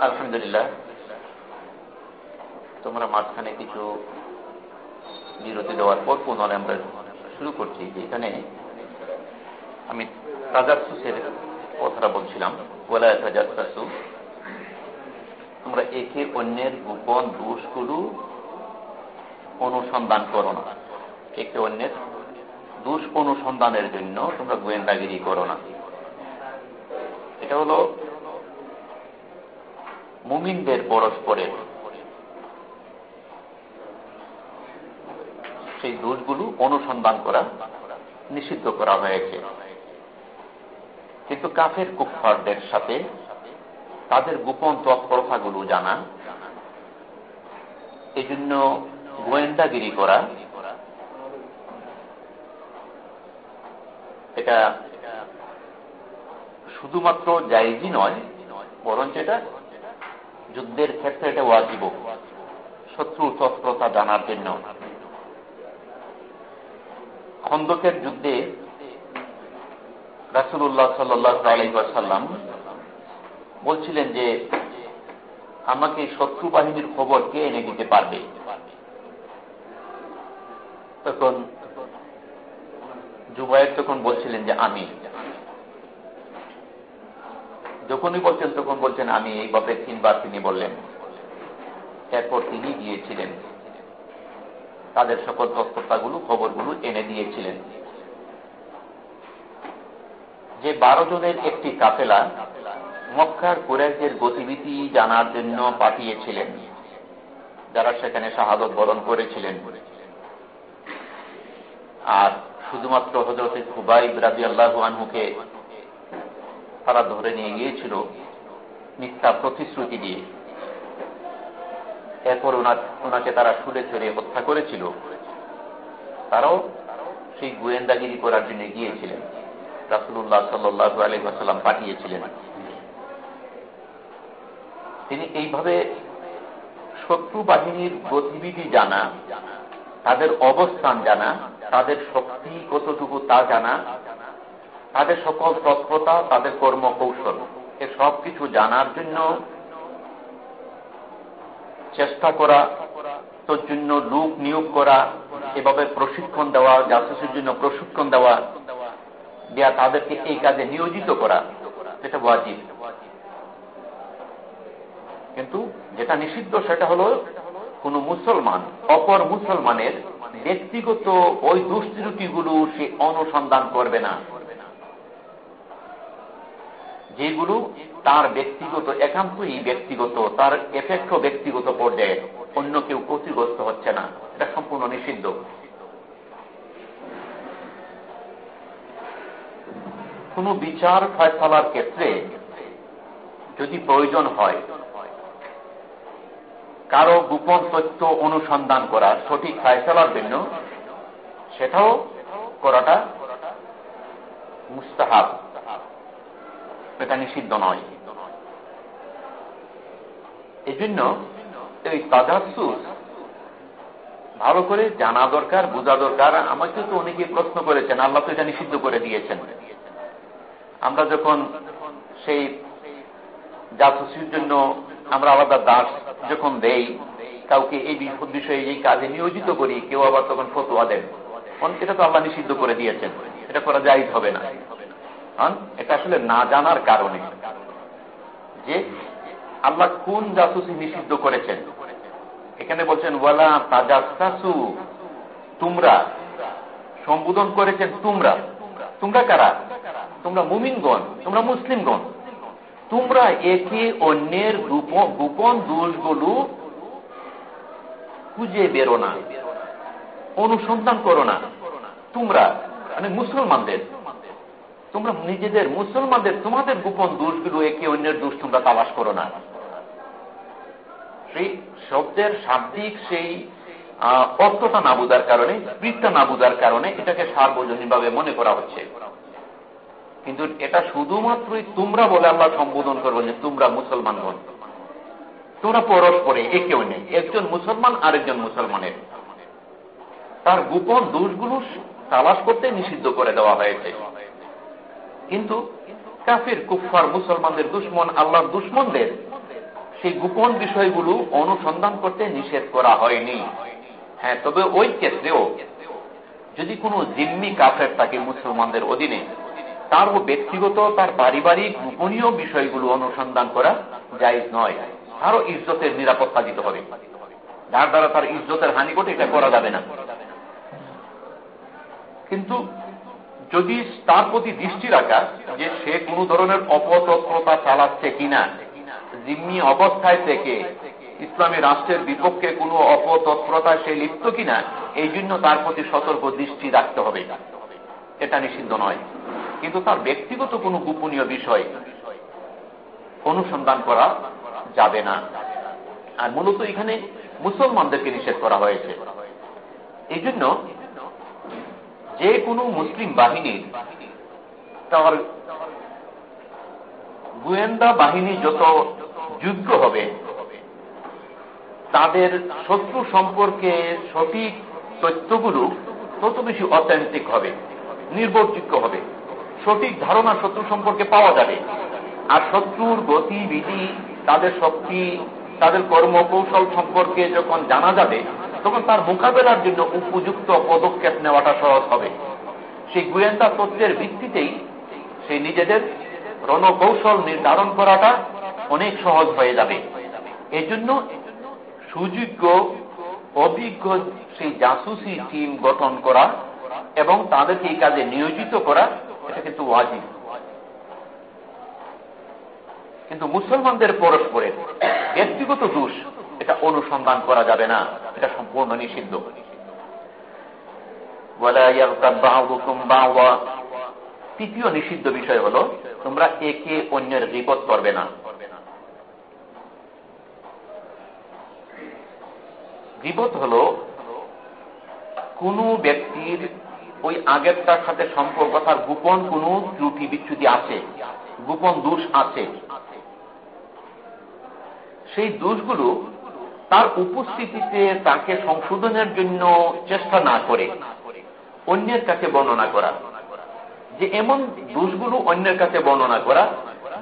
আলহামদুলিল্লাহ। তোমরা মাঝখানে কিছু বিরতি দেওয়ার পর পুনরায় আমরা শুরু করছি যে এখানে আমি তাজাসুসের কথাটা বলছিলাম ওলায় তাজাসু তোমরা একে অন্যের গোপন দোষগুলো অনুসন্ধান করো না। একে অন্যের দোষ অনুসন্ধানের জন্য তোমরা গোয়েন্দাগিরি করো না। এটা হলো মুমিনদের পরস্পরের সেই দোষগুলো অনুসন্ধান করা নিষিদ্ধ করা হয়েছে। কিন্তু কাফের কুফারদের সাথে তাদের গোপন তৎপরতাগুলো জানা এই জন্য গোয়েন্দাগিরি করা, এটা শুধুমাত্র জায়জি নয়, বরঞ্চ এটা যুদ্ধের ক্ষেত্রে এটা ওয়াজিব। শত্রু তৎপরতা জানার জন্য। খন্দকের যুদ্ধে রাসুল্লাহ সাল্লাম বলছিলেন যে, আমাকে শত্রু বাহিনীর খবর কে এনে দিতে পারবে? তখন জুবাইর তখন বলছিলেন যে, আমি। যখনই বলছেন, তখন বলছেন, আমি এইভাবে তিনবার তিনি বললেন। এরপর তিনি গিয়েছিলেন। তাদের সকল তৎপরতাগুলো, খবরগুলো এনে দিয়েছিলেন। যে বারো জনের একটি কাফেলা মক্কার কুরেশদের গতিবিধি জানার জন্য পাঠিয়েছিলেন, যারা সেখানে শাহাদত বরণ করেছিলেন। আর শুধুমাত্র হজরত খুবাই রাজি আল্লাহ আনহুকে তারা ধরে নিয়ে গিয়েছিল মিথ্যা প্রতিশ্রুতি দিয়ে। এরপর ওনাকে তারা সুরে চড়ে হত্যা করেছিল। তারাও সেই গোয়েন্দাগিরি করার জন্য গিয়েছিলেন। রাসুল্লাহ সাল্লু আলহাম পাঠিয়েছিলেন। তিনি এইভাবে শত্রু বাহিনীর গতিবিধি জানা, তাদের অবস্থান জানা, তাদের শক্তি কতটুকু তা জানা তাদের সকল তৎপরতা, তাদের কর্মকৌশল, এ সব কিছু জানার জন্য চেষ্টা করা, তোর জন্য লোক নিয়োগ করা, এভাবে প্রশিক্ষণ দেওয়া, জাসুসের জন্য প্রশিক্ষণ দেওয়া, দেয়া তাদেরকে এই কাজে নিয়োজিত করা সেটা ওয়াজিব। কিন্তু যেটা নিষিদ্ধ সেটা হলো কোন মুসলমান, অপর মুসলমানের ব্যক্তিগত ওই দুষ্ত্রুটিগুলো সে অনুসন্ধান করবে না। যেগুলো তার ব্যক্তিগত একান্তই ব্যক্তিগত, তার এফেক্ট ব্যক্তিগত পর্যায়ে। অন্য কেউ ক্ষতিগ্রস্ত হচ্ছে না। এটা সম্পূর্ণ নিষিদ্ধ। কোন বিচার ফয়সলার ক্ষেত্রে যদি প্রয়োজন হয়, কারও গোপন তথ্য অনুসন্ধান করা সঠিক ফয়সলার জন্য সেটাও করাটা মুস্তাহাব। এটা নিষিদ্ধ নয়। এই জন্য এই তাজাসুস ভালো করে জানা দরকার, বোঝা দরকার। আমাকে তো অনেকে প্রশ্ন করেছেন, আল্লাহ তো এটা নিষিদ্ধ করে দিয়েছেন। আমরা যখন সেই জাসুসির জন্য আমরা আলাদা দাস যখন দেই, কাউকে এই বিষয়ে এই কাজে নিয়োজিত করি, কেউ আবার তখন ফতোয়া দেন। এটা তো আল্লাহ নিষিদ্ধ করে দিয়েছেন। এটা করা যাই হবে না। এটা আসলে না জানার কারণে। যে আল্লাহ কোন জাসুসি নিষিদ্ধ করেছেন? এখানে বলছেন, ওয়ালা তাজাসু তোমরা। সম্বোধন করেছেন তোমরা। তোমরা কারা? তোমরা মুমিনগণ, তোমরা মুসলিমগণ। তোমরা একে অন্যের গোপন দোষগুলো খুঁজে বেরো না, অনুসন্ধান করো না। তোমরা মানে মুসলমানদের তোমরা নিজেদের মুসলমানদের, তোমাদের গোপন দোষগুলো একে অন্যের দোষ তোমরা তালাশ করো না। সেই শব্দের শাব্দিক সেই অর্থটা না বুঝার কারণে স্পৃতটা না বুঝার কারণে এটাকে সার্বজনীন ভাবে মনে করা হচ্ছে। কিন্তু এটা শুধুমাত্রই তোমরা বলে আল্লাহ সম্বোধন করব যে তোমরা মুসলমান হন তোমরা পরস্পরে একে অন্যে একজন মুসলমান আরেকজন মুসলমানের। তার গোপন দোষগুলো তালাশ করতে নিষিদ্ধ করে দেওয়া হয়েছে। কিন্তু কাফির কুফার মুসলমানদের দুশ্মন, আল্লাহর দুশ্মনদের সেই গোপন বিষয়গুলো অনুসন্ধান করতে নিষেধ করা হয়নি। হ্যাঁ তবে ওই ক্ষেত্রেও যদি কোনো জিম্মি কাফের থাকে মুসলমানদের অধীনে তারও ব্যক্তিগত, তার পারিবারিক, গোপনীয় বিষয়গুলো অনুসন্ধান করা জায়জ নয়। তারও ইজ্জতের নিরাপত্তা দিতে হবে। যার দ্বারা তার ইজ্জতের হানি ঘটে এটা করা যাবে না। কিন্তু যদি তার প্রতি দৃষ্টি রাখা যে সে কোন ধরনের অপতৎপরতা চালাচ্ছে কিনা, জিম্মি অবস্থায় থেকে ইসলামী রাষ্ট্রের বিপক্ষে কোন অপতৎপরতায় সে লিপ্ত কিনা, এই জন্য তার প্রতি সতর্ক দৃষ্টি রাখতে হবে। এটা নিষিদ্ধ নয়। কিন্তু তার ব্যক্তিগত কোনো গোপনীয় বিষয় অনুসন্ধান করা যাবে না। আর মূলত এখানে মুসলমানদেরকে নিষেধ করা হয়েছে। এই জন্য যে কোনো মুসলিম বাহিনীর তার গোয়েন্দা বাহিনী যত যোগ্য হবে, তাদের শত্রু সম্পর্কে সঠিক তথ্যগুলো তত বেশি অথেন্টিক হবে, নির্ভরযোগ্য হবে। সঠিক ধারণা শত্রু সম্পর্কে পাওয়া যাবে। আর শত্রুর গতিবিধি, তাদের শক্তি, তাদের কর্মকৌশল সম্পর্কে যখন জানা যাবে তখন তার মোকাবেলার জন্য উপযুক্ত পদক্ষেপ নেওয়াটা সহজ হবে। সেই গোয়েন্দা তথ্যের ভিত্তিতেই সেই নিজেদের রণকৌশল নির্ধারণ করাটা অনেক সহজ হয়ে যাবে। এই জন্য সুযোগ্য, অভিজ্ঞ সেই জাসুসি টিম গঠন করা এবং তাদেরকে এই কাজে নিয়োজিত করা, এটা কিন্তু ওয়াজিব। কিন্তু মুসলমানদের পরস্পরের ব্যক্তিগত দোষ এটা অনুসন্ধান করা যাবে না, এটা সম্পূর্ণ নিষিদ্ধ। তৃতীয় নিষিদ্ধ বিষয় হল, তোমরা একে অন্যের বিপদ করবে না। বিপদ হল, কোন ব্যক্তির ওই আগেরটার সাথে সম্পর্ক তার গোপন কোন ত্রুটি বিচ্যুতি আছে, গোপন দোষ আছে। সেই দোষগুলো তার উপস্থিতিতে তাকে সংশোধনের জন্য চেষ্টা না করে, অন্যের কাছে বর্ণনা করা। যে এমন দোষগুলো অন্যের কাছে বর্ণনা করা,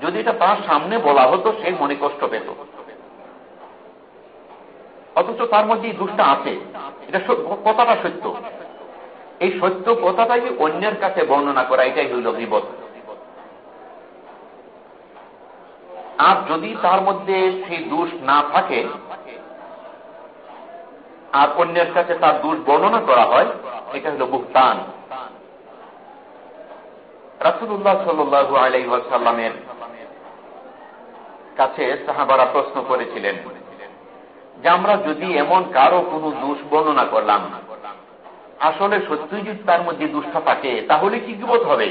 যদি এটা তার সামনে বলা হতো, সে মনে কষ্ট পেত। অথচ তার মধ্যে এই দোষটা আছে। এটা কথাটা সত্য। এই সত্য কথাটাই অন্যের কাছে বর্ণনা করা, এটাই হইল বিপদ। আর যদি তার মধ্যে সেই দোষ না থাকে আর অন্যের কাছে তার দোষ বর্ণনা করা হয়, এটা হল বুহতান। রাসুল্লাহ সাল্লু আলাইসাল্লামের কাছে সাহাবারা প্রশ্ন করেছিলেন যে আমরা যদি এমন কারও কোনো দোষ বর্ণনা করলাম, আসলে সত্যই যদি তার মধ্যে দুষ্টা থাকে, তাহলে কি গিবত হবে?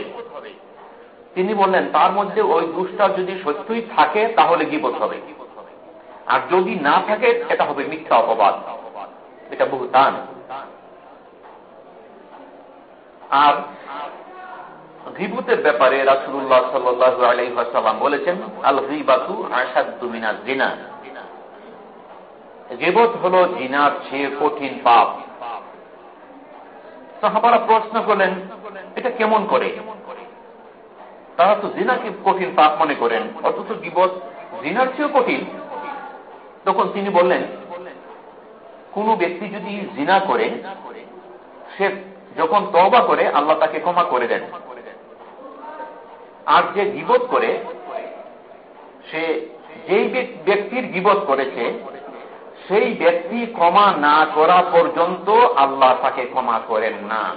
তিনি বললেন, তার মধ্যে ওই দুষ্টা যদি সত্যই থাকে, তাহলে গিবত হবে। আর যদি না থাকে, এটা হবে মিথ্যা অপবাদ। এটা বহু তান আর ভিভূতের ব্যাপারে রাসুল্লাহ সাল্লু আলাইসাল্লাম বলেছেন, আল ভিবাতু আসাদুমিনা জিনা। গেবত হল জিনার চেয়ে কঠিন পাপ। সাহাবারা প্রশ্ন করলেন, এটা কেমন করে? তারা তো জিনাকে কঠিন পাপ মনে করেন, অথচ গিবত জিনার চেয়েও কঠিন। তখন তিনি বললেন কোন ব্যক্তি যদি জিনা করে, সে যখন তবা করে, আল্লাহ তাকে ক্ষমা করে দেন। আর যে গিবত করে, সে যেই ব্যক্তির গিবত করেছে, সেই ব্যক্তি ক্ষমা না করা পর্যন্ত আল্লাহ তাকে ক্ষমা করেন না।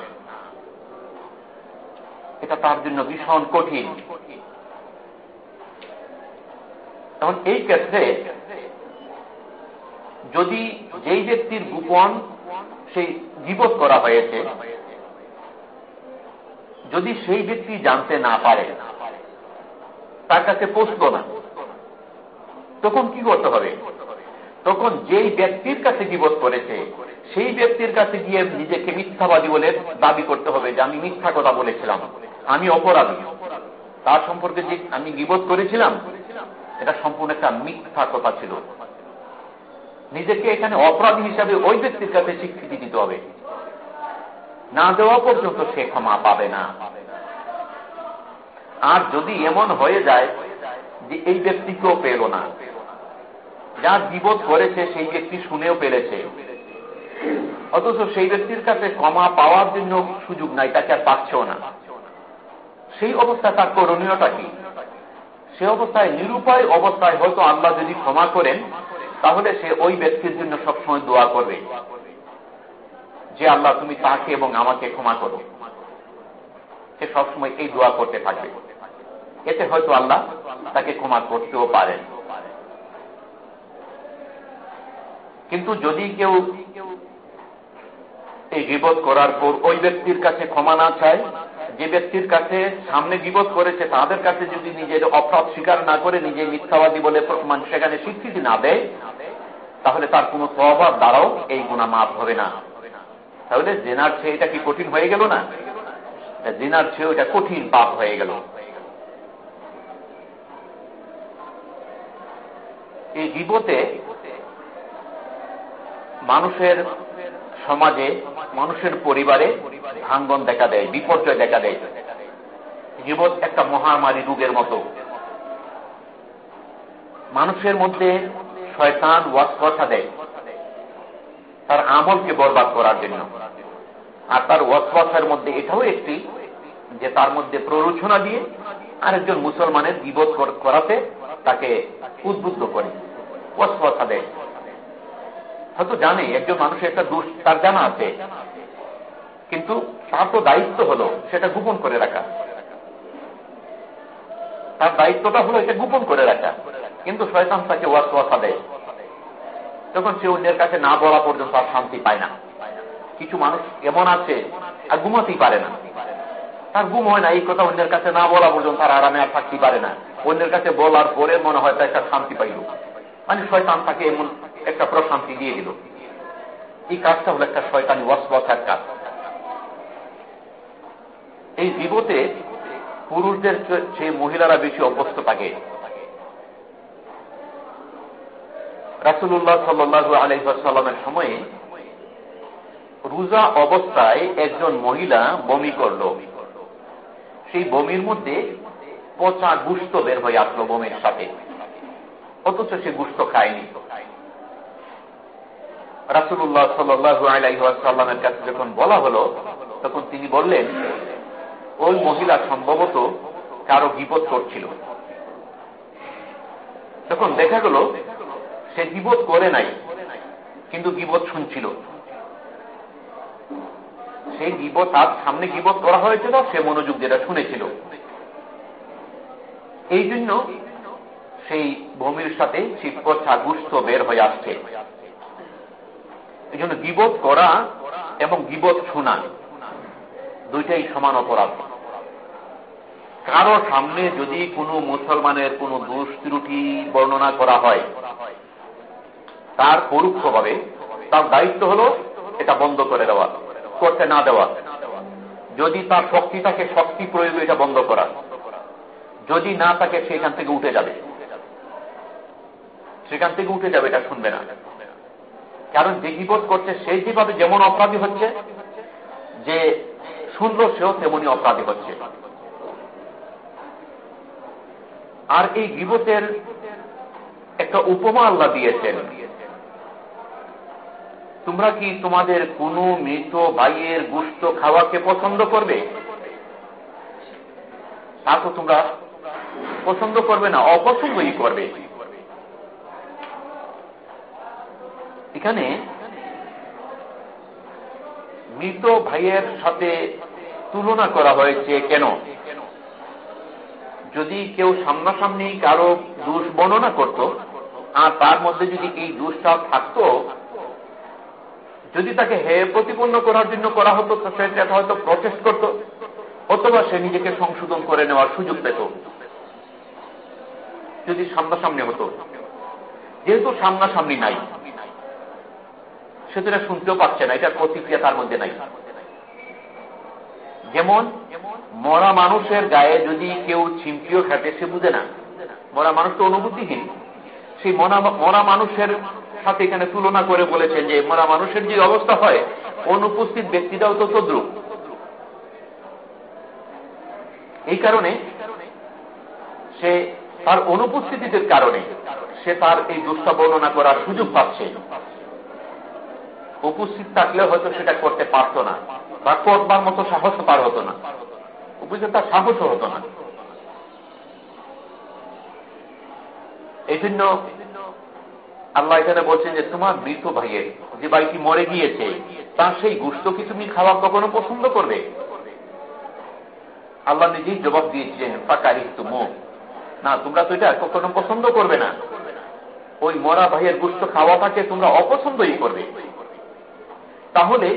এটা তার জন্য ভীষণ কঠিন। এখন এই ক্ষেত্রে যদি যেই ব্যক্তির গোপন সেই গিবত করা হয়েছে, যদি সেই ব্যক্তি জানতে না পারে, তার কাছে পৌঁছল না। তখন কি করতে হবে? তখন যেই ব্যক্তির কাছে গিবত করেছে, সেই ব্যক্তির কাছে গিয়ে নিজেকে মিথ্যাবাদী বলে দাবি করতে হবে যে, আমি মিথ্যা কথা বলেছিলাম, আমি অপরাধী। তার সম্পর্কে যে আমি গিবত করেছিলাম, এটা সম্পূর্ণ একটা মিথ্যা কথা ছিল। নিজেকে এখানে অপরাধী হিসাবে ওই ব্যক্তির কাছে স্বীকৃতি দিতে হবে। না দেওয়া পর্যন্ত সে ক্ষমা পাবে না। আর যদি এমন হয়ে যায় যে এই ব্যক্তিকেও পেল না, যা বিবোধ করেছে সেই ব্যক্তি শুনেও পেরেছে অথচ সেই ব্যক্তির কাছে ক্ষমা পাওয়ার জন্য সুযোগ নাই, তাকে আর পাচ্ছেও না। সেই অবস্থায় তার করণীয়টা কি? সে অবস্থায় নিরুপায় অবস্থায় হয়তো আল্লাহ যদি ক্ষমা করেন তাহলে সে ওই ব্যক্তির জন্য সবসময় দোয়া করবে যে, আল্লাহ, তুমি তাকে এবং আমাকে ক্ষমা করো। সে সবসময় এই দোয়া করতে থাকবে। এতে হয়তো আল্লাহ তাকে ক্ষমা করতেও পারেন। কিন্তু যদি কেউ এই বিপদ করার পর ওই ব্যক্তির কাছে ক্ষমা না চায় যে ব্যক্তির কাছে সামনে বিপদ করেছে, তাদের কাছে যদি নিজের অপরাধ স্বীকার না করে নিজে মিথ্যাবাদী বলে সেখানে স্বীকৃতি না দেয়, তাহলে তার কোন তবার দ্বারাও এই গুণা মাফ হবে না। তাহলে জেনার চেয়ে এটা কি কঠিন হয়ে গেল না? জেনার চেয়ে এটা কঠিন পাপ হয়ে গেল। এই বিপদে মানুষের সমাজে, মানুষের পরিবারে ভাঙ্গন দেখা দেয়, বিপর্যয় দেখা দেয়। জীবন একটা মহামারী রোগের মতো। মানুষের মধ্যে শয়তান ওয়াস কথা দেয়। তার আমলকে বরবাদ করার জন্য। আর তার ওয়াসওয়াসের মধ্যে এটাও একটি, যে তার মধ্যে প্ররোচনা দিয়ে আরেকজন মুসলমানের বিবোধ করাতে তাকে উদ্বুদ্ধ করে, ওয়াসওয়াসা দেয়। হয়তো জানে, একজন মানুষের একটা দোষ তার জানা আছে। কিন্তু তার তো দায়িত্ব হলো সেটা গোপন করে রাখা। তার দায়িত্বটা হলো এটা গোপন করে রাখা। কিন্তু শয়তান তাকে ওয়াসওয়াসা দেয়। তখন সে অন্যের কাছে না বলা পর্যন্ত আর শান্তি পায় না। কিছু মানুষ এমন আছে আর ঘুমাতেই পারে না। তার ঘুম হয় না, এই কথা অন্যের কাছে না বলা পর্যন্ত তার আরামে আর থাকতে পারে না। অন্যের কাছে বলার পরে মনে হয় একটা শান্তি পাইল। মানে শয়তান তাকে এমন একটা প্রশান্তি দিয়ে দিল। এই কাজটা হলো একটা শয়তানি ওয়াসওয়াসার কাজ। এই বিপদে পুরুষদের চেয়ে মহিলারা বেশি অভ্যস্ত থাকে। রাসুল্লাহ সাল্লু আলহামের সময়ে রোজা অবস্থায় একজন মহিলা বমি করল। সেই বমির মধ্যে পচা গুস্ত বের হয়ে আসলো বমির সাথে। অথচ সে গুস্ত খায়নি। রাসুল্লাহ সাল্লু আলাইসাল্লামের কাছে যখন বলা হলো, তখন তিনি বললেন ওই মহিলা সম্ভবত কারও বিপদ করছিল। তখন দেখা গেল সে বিপদ করে নাই, কিন্তু বিপদ শুনছিল। সেই বিপদ তার সামনে বিপদ করা হয়েছিল, সে মনোযোগ যেটা শুনেছিল। এই জন্য সেই ভূমির সাথে শিবপচ্ছা গুস্ত বের হয়ে আসছে। এই জন্য বিপদ করা এবং বিপদ শোনা, দুইটাই সমান অপরাধ। কারও সামনে যদি কোনো মুসলমানের কোন দোষ ত্রুটি বর্ণনা করা হয়, তার পরোক্ষভাবে তার দায়িত্ব হল এটা বন্ধ করে দেওয়া, করতে না দেওয়া। যদি তার শক্তি থাকে, শক্তি প্রয়োগ এটা বন্ধ করা। যদি না থাকে, সেখান থেকে উঠে যাবে। সেখান থেকে উঠে যাবে, এটা শুনবে না। কারণ যে বিপদ করছে সেই যেভাবে যেমন অপরাধী হচ্ছে, যে শুনল সেও তেমনি অপরাধী হচ্ছে। আর এই বিপদের একটা উপমা আল্লাহ দিয়েছেন। তোমরা কি তোমাদের কোন মৃত ভাইয়ের গুস্ত খাওয়াকে পছন্দ করবে? তা তো তোমরা পছন্দ করবে না, অপছন্দই করবে। এখানে মৃত ভাইয়ের সাথে তুলনা করা হয়েছে কেন? যদি কেউ সামনাসামনি কারও দোষ বর্ণনা করত, আর তার মধ্যে যদি এই দোষটা থাকতো, যদি তাকে হে প্রতিপন্ন করার জন্য করা হতো সেটা হয়তো প্রচেষ্ট করত, অথবা সে নিজেকে সংশোধন করে নেওয়ার সুযোগ পেত। যদি সামনাসামনি হতো। যেহেতু সামনাসামনি নাই, সে তো এটা শুনতেও পাচ্ছে না, এটার প্রতিক্রিয়া তার মধ্যে নাই। যেমন, মরা মানুষের গায়ে যদি কেউ ছিমটিও খাটে সে বুঝে না। মরা মানুষ তো অনুভূতিহীন। সেই মরা মানুষের সাথে এখানে তুলনা করে বলেছেন যে, মরা মানুষের যে অবস্থা হয়, অনুপস্থিত ব্যক্তিটাও তো তদ্রুপ এই কারণে সে তার অনুপস্থিতির কারণে সে তার এই দুষ্টা বর্ণনা করার সুযোগ পাচ্ছে। উপস্থিত থাকলে হয়তো সেটা করতে পারত না। বা করবার মতো সাহস তার হতো না। উপস্থিত তার সাহসও হতো না। এই জন্য আল্লাহ এখানে বলছেন যে, তোমার মৃত ভাইয়ের যে ভাইটি মরে গিয়েছে, তার সেই গুস্ত কি তুমি খাওয়া কখনো পছন্দ করবে? আল্লাহ নিজেই জবাব দিয়েছিলেন ফাঁকারি তুমো না, তোমরা তো এটা কখনো পছন্দ করবে না। ওই মরা ভাইয়ের গুস্ত খাওয়াটাকে তোমরা অপছন্দই করবে। তাহলে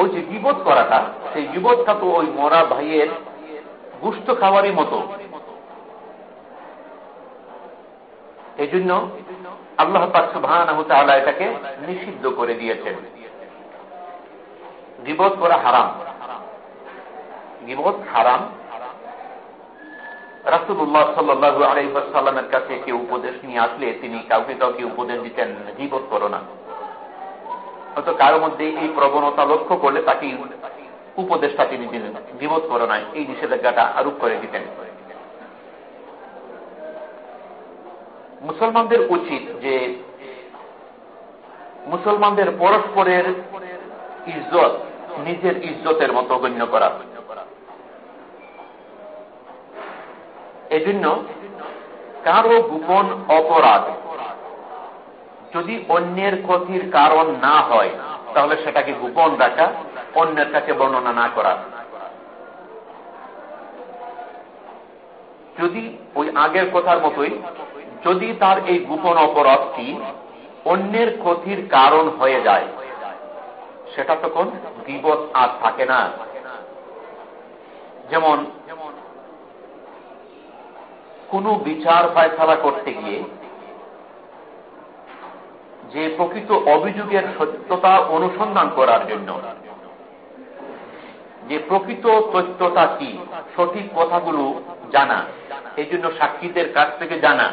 ওই যে বিপদ করাটা, সেই বিপদটা তো ওই মরা ভাইয়ের গুস্ত খাওয়ারই মতো। এই জন্য আল্লাহ সুবহান এটাকে নিষিদ্ধ করে দিয়েছেন। বিপদ করা হারাম। বিপদ হারাম। রাসুল্লাহ সাল্লু আলাইসাল্লামের কাছে কেউ উপদেশ নিয়ে আসলে তিনি কাউকে কাউকে উপদেশ দিতেন জীবত করো না। হয়তো কারোর মধ্যে এই প্রবণতা লক্ষ্য করলে তাকে উপদেশটা তিনি দিলেন। জীবত করো না এই নিষেধাজ্ঞাটা আরোপ করে দিতেন। মুসলমানদের উচিত যে মুসলমানদের পরস্পরের ইজ্জত, নিজের ইজ্জতের মতো গণ্য করা। এজন্য কারও গোপন অপরাধ যদি অন্যের ক্ষতির কারণ না হয়, তাহলে সেটাকে গোপন রাখা, অন্যের কাছে বর্ণনা না করা। যদি ওই আগের কথার মতোই, যদি তার এই গোপন অপরাধটি অন্যের ক্ষতির কারণ হয়ে যায়, সেটা তখন বিপদ আর থাকে না। যেমন, কোন বিচার ফায়সালা করতে গিয়ে যে প্রকৃত অভিযোগের সত্যতা অনুসন্ধান করার জন্য। যে প্রকৃত তথ্যটা কি, সঠিক কথাগুলো জানা এই জন্য সাক্ষীদের কাছ থেকে জানা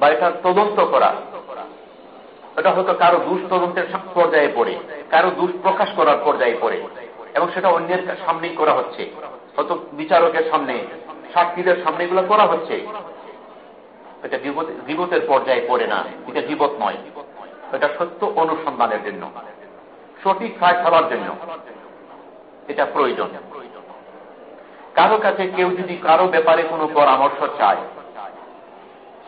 বা এটা তদন্ত করা। এটা হয়তো কারও দুষ তদন্তের পর্যায়ে পড়ে, কারও দুষ প্রকাশ করার পর্যায়ে পড়ে, এবং সেটা অন্যের সামনেই করা হচ্ছে। হয়তো বিচারকের সামনে, সাক্ষীদের সামনে এগুলো করা হচ্ছে। এটা জীবতের পর্যায়ে পড়ে না। এটা জীবত নয়। এটা সত্য অনুসন্ধানের জন্য। সঠিক ফায় ফেলার জন্য। এটা প্রয়োজন। কারও কাছে কেউ যদি কারও ব্যাপারে কোনো পরামর্শ চায়,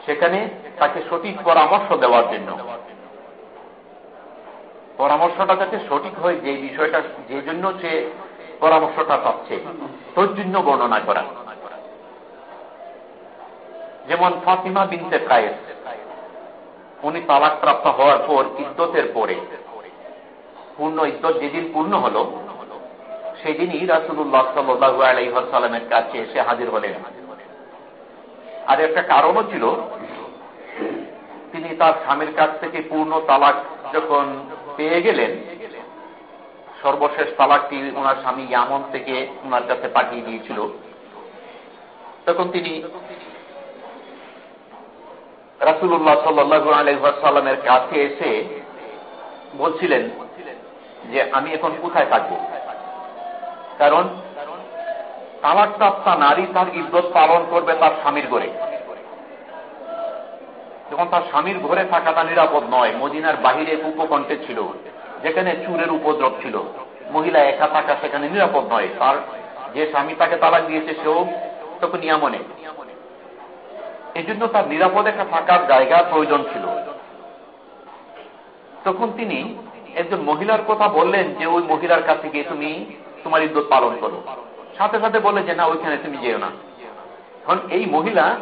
সেখানে তাকে সঠিক পরামর্শ দেওয়ার জন্য। পরামর্শটা যাতে সঠিক হয় যে বিষয়টা যে জন্য সে পরামর্শটা পাচ্ছে, তোর জন্য বর্ণনা করা। যেমন ফাতিমা বিনতে কায়েস। উনি তালাক প্রাপ্ত হওয়ার পর ইদ্যতের পরে, পূর্ণ ইদ্যত যেদিন পূর্ণ হল, সেদিনই রাসুল্লাহ সাল্লু আলাইসাল্লামের কাছে এসে হাজির হলেন। আর একটা কারণও ছিল, তিনি তার স্বামীর কাছ থেকে পূর্ণ তালাক যখন পেয়ে গেলেন, সর্বশেষ তালাকটি ওনার স্বামী ইয়ামন থেকে ওনার কাছে পাঠিয়ে দিয়েছিল। তখন তিনি রাসুল্লাহ সাল্লু আলহামের কাছে এসে বলছিলেন যে আমি এখন কোথায় থাকব? কারণ তালাকপ্রাপ্তা নারী তার ইজ্জত পালন করবে তার স্বামীর ঘরে। যখন তার স্বামীর ঘরে থাকাটা নিরাপদ নয়, মদিনার বাহিরে উপকণ্ঠে ছিল, যেখানে চুরের উপদ্রব ছিল। মহিলা একা থাকা সেখানে নিরাপদ নয়। তার যে স্বামী তাকে তালাক দিয়েছে, সেও তখন নিয়ামনে। এই জন্য তার নিরাপদ একটা থাকার জায়গা প্রয়োজন ছিল। তখন তিনি একজন মহিলার কথা বললেন যে, ওই মহিলার কাছে গিয়ে তুমি তোমার ইদ্যত পালন করো। সাথে সাথে বলে যে, না, ওইখানে তুমি যেও না। কারণ এই মহিলা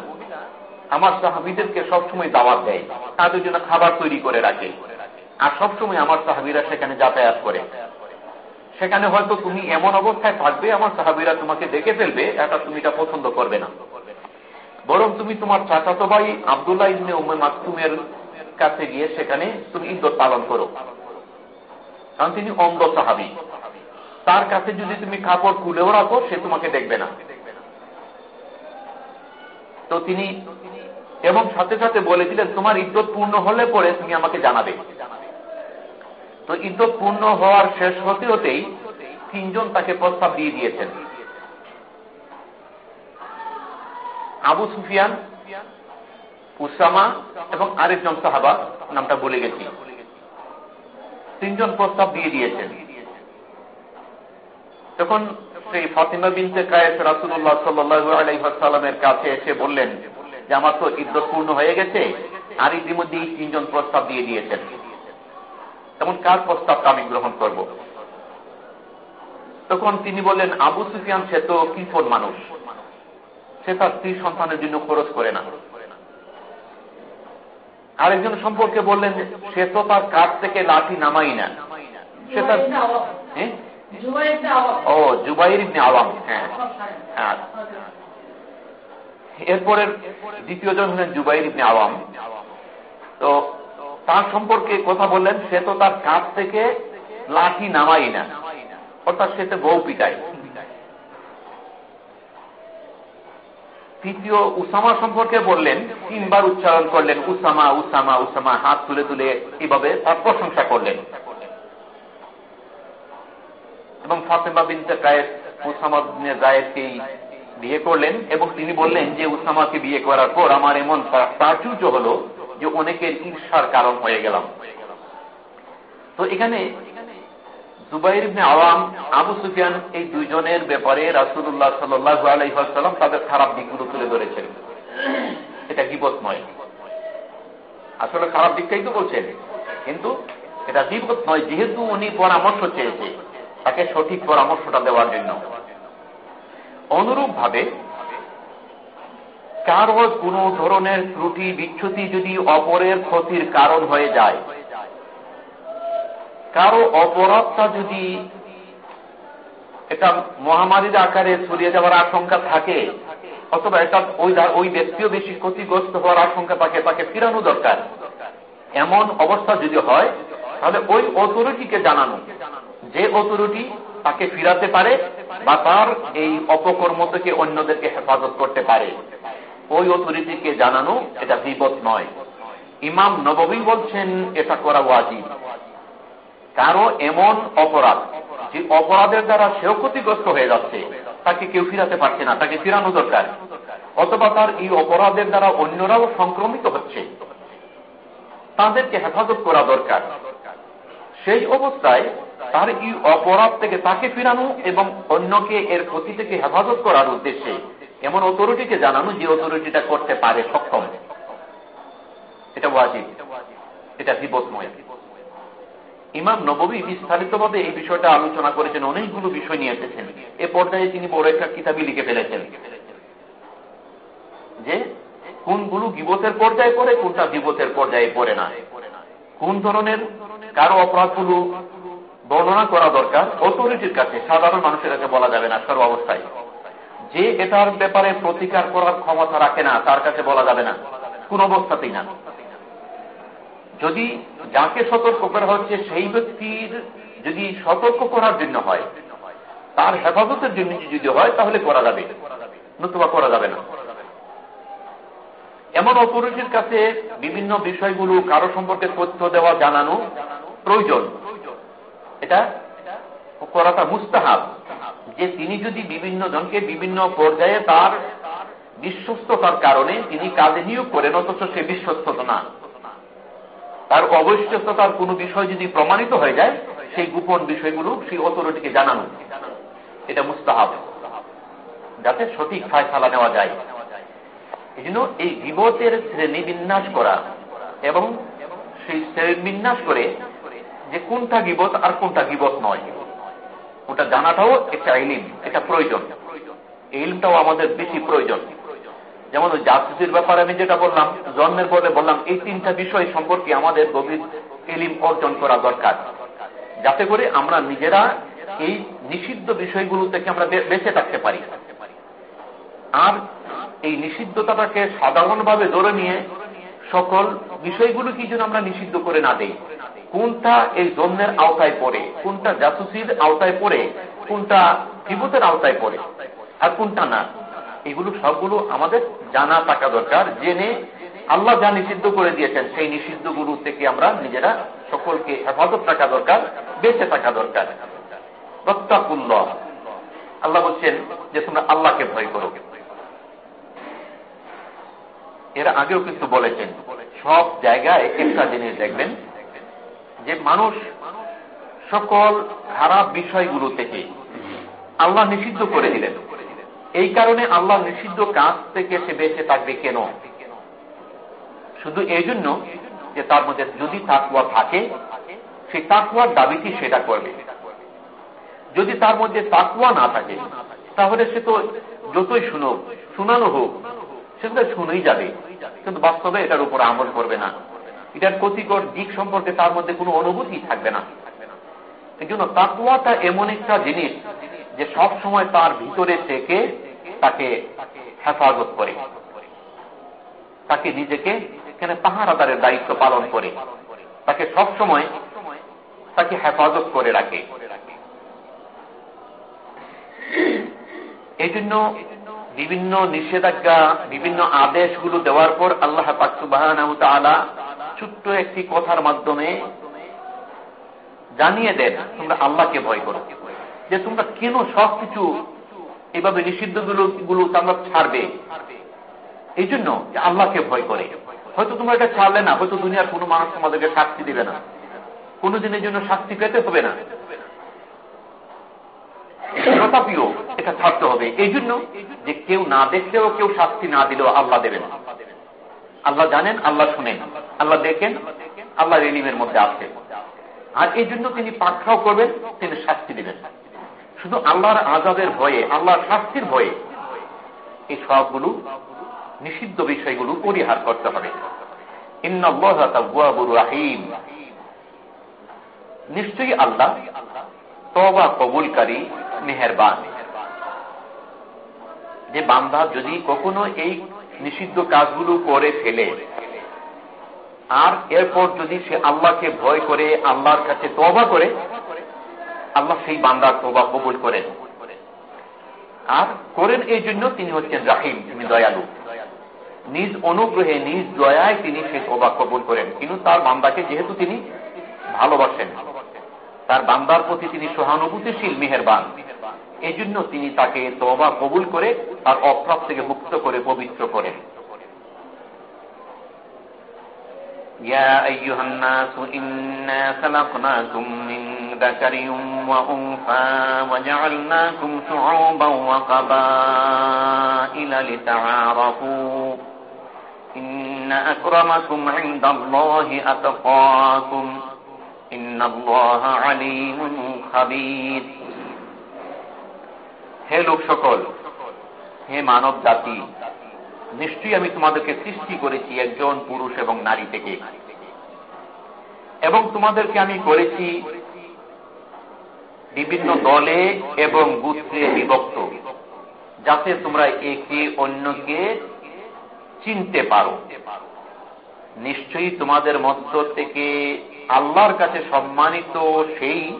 আমার সাহাবিদেরকে সবসময় দাওয়াত দেয়, তাদের জন্য খাবার তৈরি করে রাখে। আর সবসময় আমার সাহাবিরা সেখানে যাতায়াত করে। সেখানে হয়তো তুমি এমন অবস্থায় থাকবে, আমার সাহাবিরা তোমাকে দেখে ফেলবে, এটা তুমি এটা পছন্দ করবে না। বরং তুমি তোমার চাচাতো ভাই আবদুল্লাহ ইবনে উম্মে মাকতুমের কাছে গিয়ে সেখানে তুমি ইদ্যত পালন করো। কারণ তিনি অন্ধ সাহাবি। তার কাছে যদি তুমি কাপড় খুলেও রাখো, সে তোমাকে দেখবে না। তো তিনি এবং সাথে সাথে বলে দিলেন, তোমার ইদ্যত পূর্ণ হলে পরে তুমি আমাকে জানাবে। তো ইদ্যত পূর্ণ হওয়ার শেষ হতে হতেই তিনজন তাকে প্রস্তাব দিয়ে দিয়েছেন। আবু সুফিয়ান, উসামা এবং আরেকজন সাহাবা নামটা বলে গেছি। তিনজন প্রস্তাব দিয়ে দিয়েছেন। তখন সেই ফাতিমা বিনতে কায়েস রাসুল্লাহ সাল্লু আলাইসাল্লামের কাছে এসে বললেন যে, আমার তো ইদ্যত পূর্ণ হয়ে গেছে, আর ইতিমধ্যে তিনজন প্রস্তাব দিয়ে দিয়েছেন। তেমন কার প্রস্তাবটা আমি গ্রহণ করব? তখন তিনি বললেন, আবু সুফিয়ান সে তো কৃপণ মানুষ। সে তার স্ত্রী সন্তানের জন্য খরচ করে না। আরেকজন সম্পর্কে বললেন সে তো তার কাঠ থেকে লাঠি নামাই না। সে তার? ও জুবাইর ইবনে আওয়াম হ্যাঁ। হ্যাঁ। এরপরের দ্বিতীয় জন হলেন জুবাইর ইবনে আওয়াম। তো তার সম্পর্কে কথা বললেন সে তো তার কাছ থেকে লাঠি নামাই না। অর্থাৎ সে তো বউ পিটায়। তৃতীয় উসামা সম্পর্কে বললেন, তিনবার উচ্চারণ করলেন, উসামা উসামা উসামা, হাত তুলে তুলে এভাবে তার প্রশংসা করলেন। এবং ফাতেমা বিনতে কায়েদ উসামা জায়েদকেই বিয়ে করলেন এবং তিনি বললেন যে, উসামাকে বিয়ে করার পর আমার এমন প্রাচুর্য হল যে, অনেকের ঈর্ষার কারণ হয়ে গেলাম। তো এখানে জুবাইর ইবনে আওয়াম, আবু সুফিয়ান এই দুইজনের ব্যাপারে রাসুল্লাহ সাল্লু আলাইসাল্লাম তাদের খারাপ দিকগুলো তুলে ধরেছেন। এটা গিবত নয় আসলে খারাপ দিকটাই তো বলছেন, কিন্তু এটা বিপদ নয় যেহেতু উনি পরামর্শ চেয়েছে তাকে সঠিক পরামর্শটা দেওয়ার জন্য। অনুরূপ ভাবে কারও কোনো ধরনের ত্রুটি, বিচ্ছুতি যদি অপরের ক্ষতির কারণ হয়ে যায় কারও অপরাধটা যদি এটা মহামারীর আকারে ছড়িয়ে যাওয়ার আশঙ্কা থাকে, অথবা এটা ওই ওই ব্যক্তিও বেশি ক্ষতিগ্রস্ত হওয়ার আশঙ্কা থাকে, তাকে ফিরানো দরকার। এমন অবস্থা যদি হয়, তাহলে ওই অথরিটিকে জানানো। যে অথরিটি তাকে ফিরাতে পারে বা তার এই অপকর্ম থেকে অন্যদেরকে হেফাজত করতে পারে। ওই অথরিটিকে জানানো এটা বিপদ নয়। ইমাম নবী বলছেন, এটা করা ওয়াজিব। কারও এমন অপরাধ, যে অপরাধের দ্বারা সেও ক্ষতিগ্রস্ত হয়ে যাচ্ছে, তাকে কেউ ফিরাতে পারছে না, তাকে ফিরানো দরকার। অথবা তার এই অপরাধের দ্বারা অন্যরাও সংক্রমিত হচ্ছে। তাদেরকে হেফাজত করা দরকার। সেই অবস্থায় তার এই অপরাধ থেকে তাকে ফিরানো এবং অন্যকে এর ক্ষতি থেকে হেফাজত করার উদ্দেশ্যে এমন অথরিটিকে জানানো, যে অথরিটিটা করতে পারে সক্ষম। এটা ওয়াজিব। এটা বিপদময় ইমাম নবী বিস্তারিতভাবে এই বিষয়টা আলোচনা করেছেন, অনেকগুলো বিষয় নিয়ে এসেছেন। এ পর্যায়ে তিনি বড় একটা কিতাবই লিখে ফেলেছেন। যে কোনগুলো গিবতের পর্যায়ে পড়ে, কোনটা গিবতের পর্যায়ে পড়ে না। কোন ধরনের, কারও অপরাধগুলো বর্ণনা করা দরকার, অথরিটির কাছে, সাধারণ মানুষের কাছে বলা যাবে না, সর্ব অবস্থায়। যে এটার ব্যাপারে প্রতিকার করার ক্ষমতা রাখে না, তার কাছে বলা যাবে না। কোন অবস্থাতেই না। যদি যাকে সতর্ক করা হচ্ছে, সেই ব্যক্তির যদি সতর্ক করার জন্য হয়, তার হেফাজতের জন্য যদি হয়, তাহলে করা যাবে। নতুবা করা যাবে না। এমন অপরিচির কাছে বিভিন্ন বিষয়গুলো কারও সম্পর্কে তথ্য দেওয়া, জানানো প্রয়োজন। এটা করাটা মুস্তাহাব। যে তিনি যদি বিভিন্ন জনকে বিভিন্ন পর্যায়ে তার বিশ্বস্ততার কারণে তিনি কাজে নিয়োগ করেন, অথচ সে বিশ্বস্ত না। তার অবশ্যতার কোন বিষয় যদি প্রমাণিত হয়ে যায়, সেই গোপন বিষয়গুলো সেই অথরিটিকে জানানো। এটা মুস্তাহাব। যাতে সঠিক ফায়সালা নেওয়া যায়। এই জন্য এই বিপদের শ্রেণি বিন্যাস করা এবং সেই শ্রেণি বিন্যাস করে যে কোনটা গিবত আর কোনটা গিবত নয়। ওটা জানাটাও একটা ইলিম এটা প্রয়োজন। এই ইলিমটাও আমাদের বেশি প্রয়োজন। যেমন ওই জাসুসির ব্যাপারে আমি যেটা বললাম, জন্মের পরে বললাম, এই তিনটা বিষয় সম্পর্কে আমাদের গভীর এলিম অর্জন করা দরকার। যাতে করে আমরা নিজেরা এই নিষিদ্ধ বিষয়গুলো থেকে আমরা বেঁচে থাকতে পারি। আর এই নিষিদ্ধতাটাকে সাধারণভাবে ধরে নিয়ে সকল বিষয়গুলো কি যেন আমরা নিষিদ্ধ করে না দেই। কোনটা এই জন্মের আওতায় পড়ে, কোনটা জাসুসির আওতায় পড়ে, কোনটা বিপদের আওতায় পড়ে, আর কোনটা না। এগুলো সবগুলো আমাদের জানা থাকা দরকার, জেনে আল্লাহ যা নিষিদ্ধ করে দিয়েছেন, সেই নিষিদ্ধগুলো থেকে আমরা নিজেরা সকলকে হেফাজত থাকা দরকার, বেঁচে থাকা দরকার। প্রত্যাকুল্লাহ আল্লাহ বলছেন যে, তোমরা আল্লাহকে ভয় করো। এর আগেও কিন্তু বলেছেন, সব জায়গায় একটা জিনিস দেখবেন, যে মানুষ সকল খারাপ বিষয়গুলো থেকে আল্লাহ নিষিদ্ধ করে দিলেন। এই কারণে আল্লাহ নিষিদ্ধ কাজ থেকে সে বেঁচে থাকবে কেন? শুধু এই জন্য যে তার মধ্যে যদি তাকুয়া থাকে, সেই তাকুয়ার দাবিটি সেটা করবে। যদি তার মধ্যে তাকুয়া না থাকে, তাহলে সে তো যতই শুনুক শুনানো হোক সেগুলো শুনেই যাবে। কিন্তু বাস্তবে এটার উপর আমল করবে না। এটার ক্ষতিকর দিক সম্পর্কে তার মধ্যে কোনো অনুভূতি থাকবে না। এই জন্য তাকুয়াটা এমন একটা জিনিস যে সব সময় তার ভিতরে থেকে তাকে হেফাজত করে। তাকে নিজেকে এখানে পাহারাদারের দায়িত্ব পালন করে। তাকে সব সময় তাকে হেফাজত করে রাখে। এই জন্য বিভিন্ন নিষেধাজ্ঞা, বিভিন্ন আদেশগুলো দেওয়ার পর আল্লাহ পাকসুবাহ ছোট্ট একটি কথার মাধ্যমে জানিয়ে দেন, তোমরা আল্লাহকে ভয় করো। যে তোমরা কেন সবকিছু এভাবে নিষিদ্ধগুলো তোমরা ছাড়বে। এই জন্য আল্লাহকে ভয় করে। হয়তো তোমরা এটা ছাড়লে না, হয়তো দুনিয়ার কোনো মানুষ তোমাদেরকে শাস্তি দেবে না। কোনো দিনের জন্য শাস্তি পেতে হবে না। এটা ছাড়তে হবে। এই জন্য যে কেউ না দেখলেও, কেউ শাস্তি না দিলেও আল্লাহ দেবেন। আল্লাহ জানেন, আল্লাহ শুনেন। আল্লাহ দেখেন আল্লাহ রেলিমের মধ্যে আছে। আর এই জন্য তিনি পাখাও করবেন, তিনি শাস্তি দিবেন। শুধু আল্লাহর আজাদের ভয়ে, আল্লাহর শাস্তির ভয়ে এই সবগুলো নিষিদ্ধ বিষয়গুলো পরিহার করতে হবে। নিশ্চয়ই আল্লাহ তবা কবুলকারী, মেহরবান। যে বান্ধা যদি কখনো এই নিষিদ্ধ কাজগুলো করে ফেলে, আর এরপর যদি সে আল্লাহকে ভয় করে, আল্লাহর কাছে তবা করে আল্লাহ সেই বান্দার তোবা কবুল করেন। আর করেন এই জন্য তিনি হচ্ছেন রাহিম, তিনি দয়ালু। নিজ অনুগ্রহে, নিজ দয়ায় তিনি সে তোবা কবুল করেন। কিন্তু তার বান্দাকে যেহেতু তিনি ভালোবাসেন, তার বান্দার প্রতি তিনি সহানুভূতিশীল, মেহেরবান। এই জন্য তিনি তাকে তোবা কবুল করে তার অপ্রাপ থেকে মুক্ত করে পবিত্র করেন। يا أيها الناس إنا خلقناكم من ذكر وأنثى وجعلناكم شعوبا وقبائل لتعارفوا إن أكرمكم عند الله أتقاكم إن الله عليم خبير হে লোক সকল হে মানব জাতি নিশ্চয়ই আমি তোমাদেরকে সৃষ্টি করেছি একজন পুরুষ এবং নারী থেকে। এবং তোমাদেরকে আমি করেছি বিভিন্ন দলে এবং গুত্রে বিভক্ত, যাতে তোমরা একে অন্যকে চিনতে পারো। নিশ্চয়ই তোমাদের মধ্য থেকে আল্লাহর কাছে সম্মানিত সেই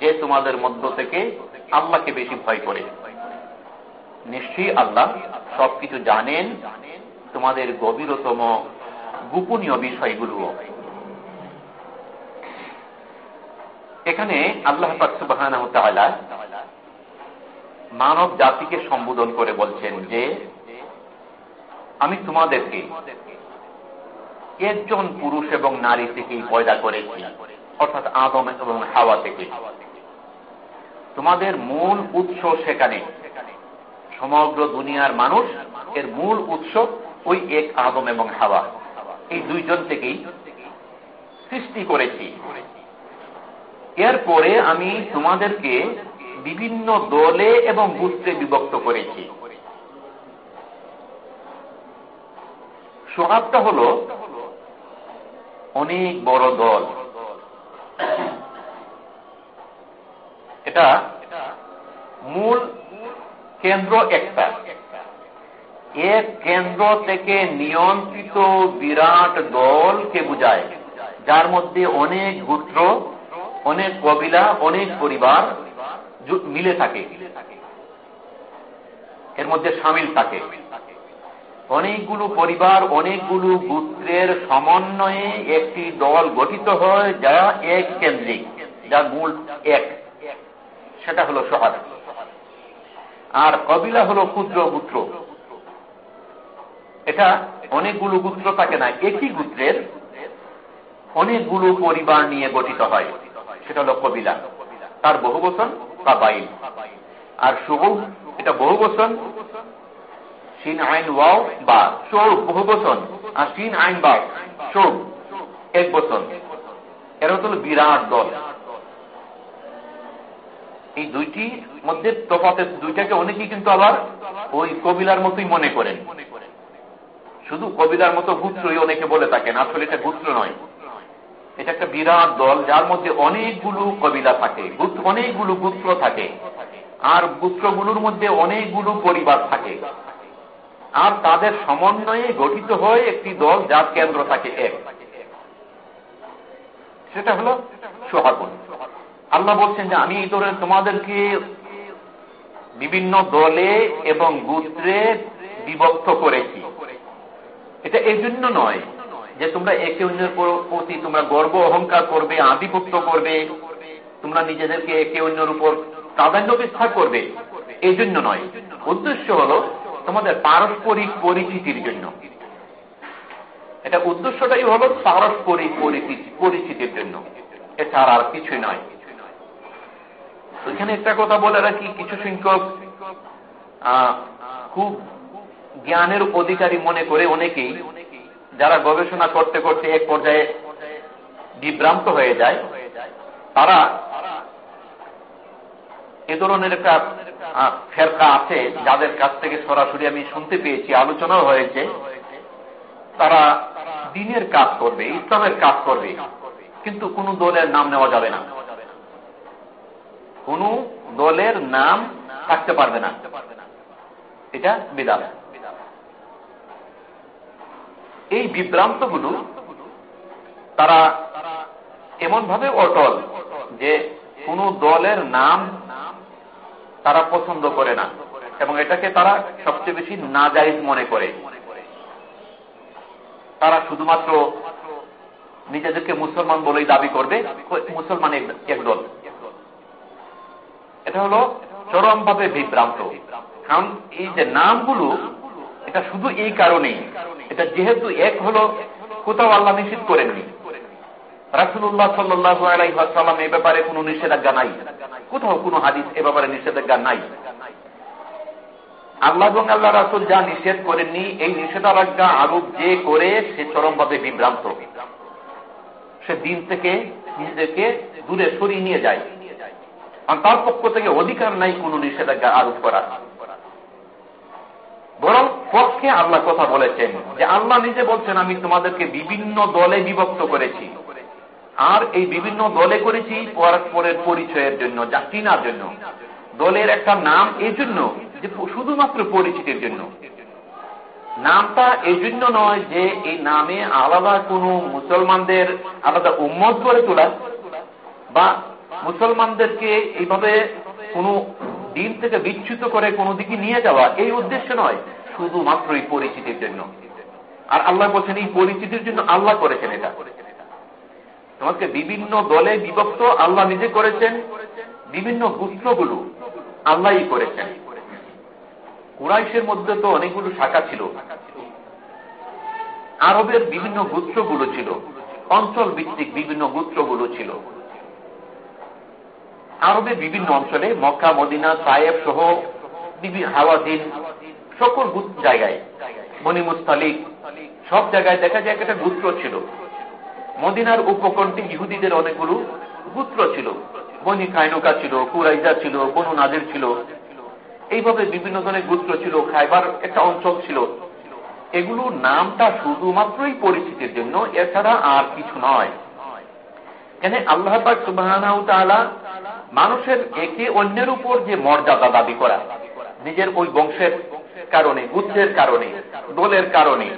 যে তোমাদের মধ্য থেকে আল্লাহকে বেশি ভয় করে। নিশ্চয়ই আল্লাহ সবকিছু জানেন। তোমাদের গভীরতম, গোপনীয় বিষয়গুলো। এখানে আল্লাহ পাকসুবাহান মানব জাতিকে সম্বোধন করে বলছেন যে, আমি তোমাদেরকে একজন পুরুষ এবং নারী থেকেই পয়দা করেছি, অর্থাৎ আদম এবং হাওয়া থেকে তোমাদের মূল উৎস সেখানে সমগ্র দুনিয়ার মানুষ এর মূল উৎস ওই এক আদম এবং হাওয়া। এই দুইজন থেকেই সৃষ্টি করেছি। এরপরে আমি তোমাদেরকে বিভিন্ন দলে এবং গুত্রে বিভক্ত করেছি। সোহাবটা হল অনেক বড় দল। এটা মূল কেন্দ্র একটা। এক কেন্দ্র থেকে নিয়ন্ত্রিত বিরাট দলকে বুঝায়, যার মধ্যে অনেক গুত্র, অনেক কবিলা, অনেক পরিবার মিলে থাকে। এর মধ্যে সামিল থাকে। অনেকগুলো পরিবার, অনেকগুলো গুত্রের সমন্বয়ে একটি দল গঠিত হয়, যা এক কেন্দ্রিক, যা মূল এক। সেটা হলো সহায় আর কবিলা হল ক্ষুদ্র পুত্র এটা অনেকগুলো গুত্র থাকে না, একই গুত্রের অনেকগুলো পরিবার নিয়ে গঠিত হয়। সেটা হল কবিলা। তার বহু বচন বা বাইল আর শুভ এটা বহু বচন। সিন আইন ওয়াও বা সৌর বহু বচন। আর সিন আইন বা সৌর এক বচন। এরা হল বিরাট দল। এই দুইটি মধ্যে তফাতের দুইটাকে অনেকেই কিন্তু আবার ওই কবিলার মতোই মনে করেন। শুধু কবিলার মতো গুত্রই অনেকে বলে থাকেন, আসলে এটা গুত্র নয়। এটা একটা বিরাট দল, যার মধ্যে অনেকগুলো কবিলা থাকে অনেকগুলো গুত্র থাকে, আর গুত্রগুলোর মধ্যে অনেকগুলো পরিবার থাকে। আর তাদের সমন্বয়ে গঠিত হয় একটি দল যার কেন্দ্র থাকে এক। সেটা হল সোহাগুন। আল্লাহ বলছেন যে আমি ধরনের তোমাদেরকে বিভিন্ন দলে এবং গুত্রে বিভক্ত করেছি। এটা এই জন্য নয় যে তোমরা একে অন্যের প্রতি তোমরা গর্ব, অহংকার করবে, আধিপত্য করবে, তোমরা নিজেদেরকে একে অন্যের উপর প্রাধান্য বিস্তার করবে। এই জন্য নয়। উদ্দেশ্য হল তোমাদের পারস্পরিক পরিচিতির জন্য। এটা উদ্দেশ্যটাই হল পারস্পরিক পরিচিতির জন্য। এছাড়া আর কিছুই নয়। এখানে একটা কথা বলে রাখি, কিছু সংখ্যক খুব জ্ঞানের অধিকারী মনে করে অনেকেই, যারা গবেষণা করতে করতে এক পর্যায়ে বিভ্রান্ত হয়ে যায়, তারা এ ধরনের একটা ফেরকা আছে যাদের কাছ থেকে সরাসরি আমি শুনতে পেয়েছি, আলোচনাও হয়েছে। তারা দিনের কাজ করবে, ইসলামের কাজ করবে, কিন্তু কোন দলের নাম নেওয়া যাবে না। কোন দলের নাম থাকতে পারবে না। এটা বিদাত। এই বিভ্রান্তগুলো তারা এমন ভাবে অটল যে কোন দলের নাম তারা পছন্দ করে না এবং এটাকে তারা সবচেয়ে বেশি নাজাইজ মনে করে। তারা শুধুমাত্র নিজেদেরকে মুসলমান বলেই দাবি করবে, মুসলমান একদল। এটা হলো চরমভাবে বিভ্রান্ত। কারণ এই যে নামগুলো, এটা শুধু এই কারণেই। এটা যেহেতু এক হলো, কোথাও আল্লাহ নিষেধ করেননি। রাসুল্লাহ এ ব্যাপারে কোন নিষেধাজ্ঞা নাই। কোথাও কোন হাদিস এ ব্যাপারে নিষেধাজ্ঞা নাই। আল্লাহ এবং আল্লাহ রাসুল যা নিষেধ করেননি, এই নিষেধাজ্ঞা আরোপ যে করে, সে চরমভাবে বিভ্রান্ত। সে দিন থেকে নিজেকে দূরে সরিয়ে নিয়ে যায়। তার পক্ষ থেকে অধিকার নাই কোন নিষেধাজ্ঞা আরোপ করা? বরং পক্ষে আল্লাহ কথা বলেছেন যে আল্লাহ নিজে বলছেন, আমি তোমাদেরকে বিভিন্ন দলে বিভক্ত করেছি। আর এই বিভিন্ন দলে করেছি পরস্পরের পরিচয়ের জন্য যা চিনার জন্য। দলের একটা নাম এই জন্য যে শুধুমাত্র পরিচিতির জন্য। নামটা এই জন্য নয় যে এই নামে আলাদা কোনো মুসলমানদের আলাদা উম্মত করে তোলা বা মুসলমানদেরকে এইভাবে কোনো দিন থেকে বিচ্যুত করে কোনো দিকে নিয়ে যাওয়া এই উদ্দেশ্য নয়, শুধুমাত্র এই পরিচিতির জন্য। আর আল্লাহ বলছেন, এই পরিচিতির জন্য আল্লাহ করেছেন এটা। তোমাকে বিভিন্ন দলে বিভক্ত আল্লাহ নিজে করেছেন, বিভিন্ন গুত্রগুলো আল্লাহই করেছেন। কুরাইশের মধ্যে তো অনেকগুলো শাখা ছিল। আরবের বিভিন্ন গুত্রগুলো ছিল অঞ্চল ভিত্তিক বিভিন্ন গুত্রগুলো ছিল। আরবের বিভিন্ন অঞ্চলে মক্কা, মদিনা সায়েব সহ হাওয়াদিন সকল জায়গায় মণিমুস্তালিক সব জায়গায় দেখা যায় একটা গুত্র ছিল। মদিনার উপকণ্ঠে ইহুদিদের অনেকগুলো গুত্র ছিল। বনি কায়নকা ছিল কুরাইজা ছিল, বনু নাদের ছিল। এইভাবে বিভিন্ন ধরনের গুত্র ছিল, খাইবার একটা অঞ্চল ছিল। এগুলো নামটা শুধুমাত্রই পরিচিতির জন্য, এছাড়া আর কিছু নয়। কেন আল্লাহ সুবাহ মানুষের একে অন্যের উপর যে মর্যাদা দাবি করা, নিজের ওই বংশের কারণে গুত্রের কারণে, দলের কারণে,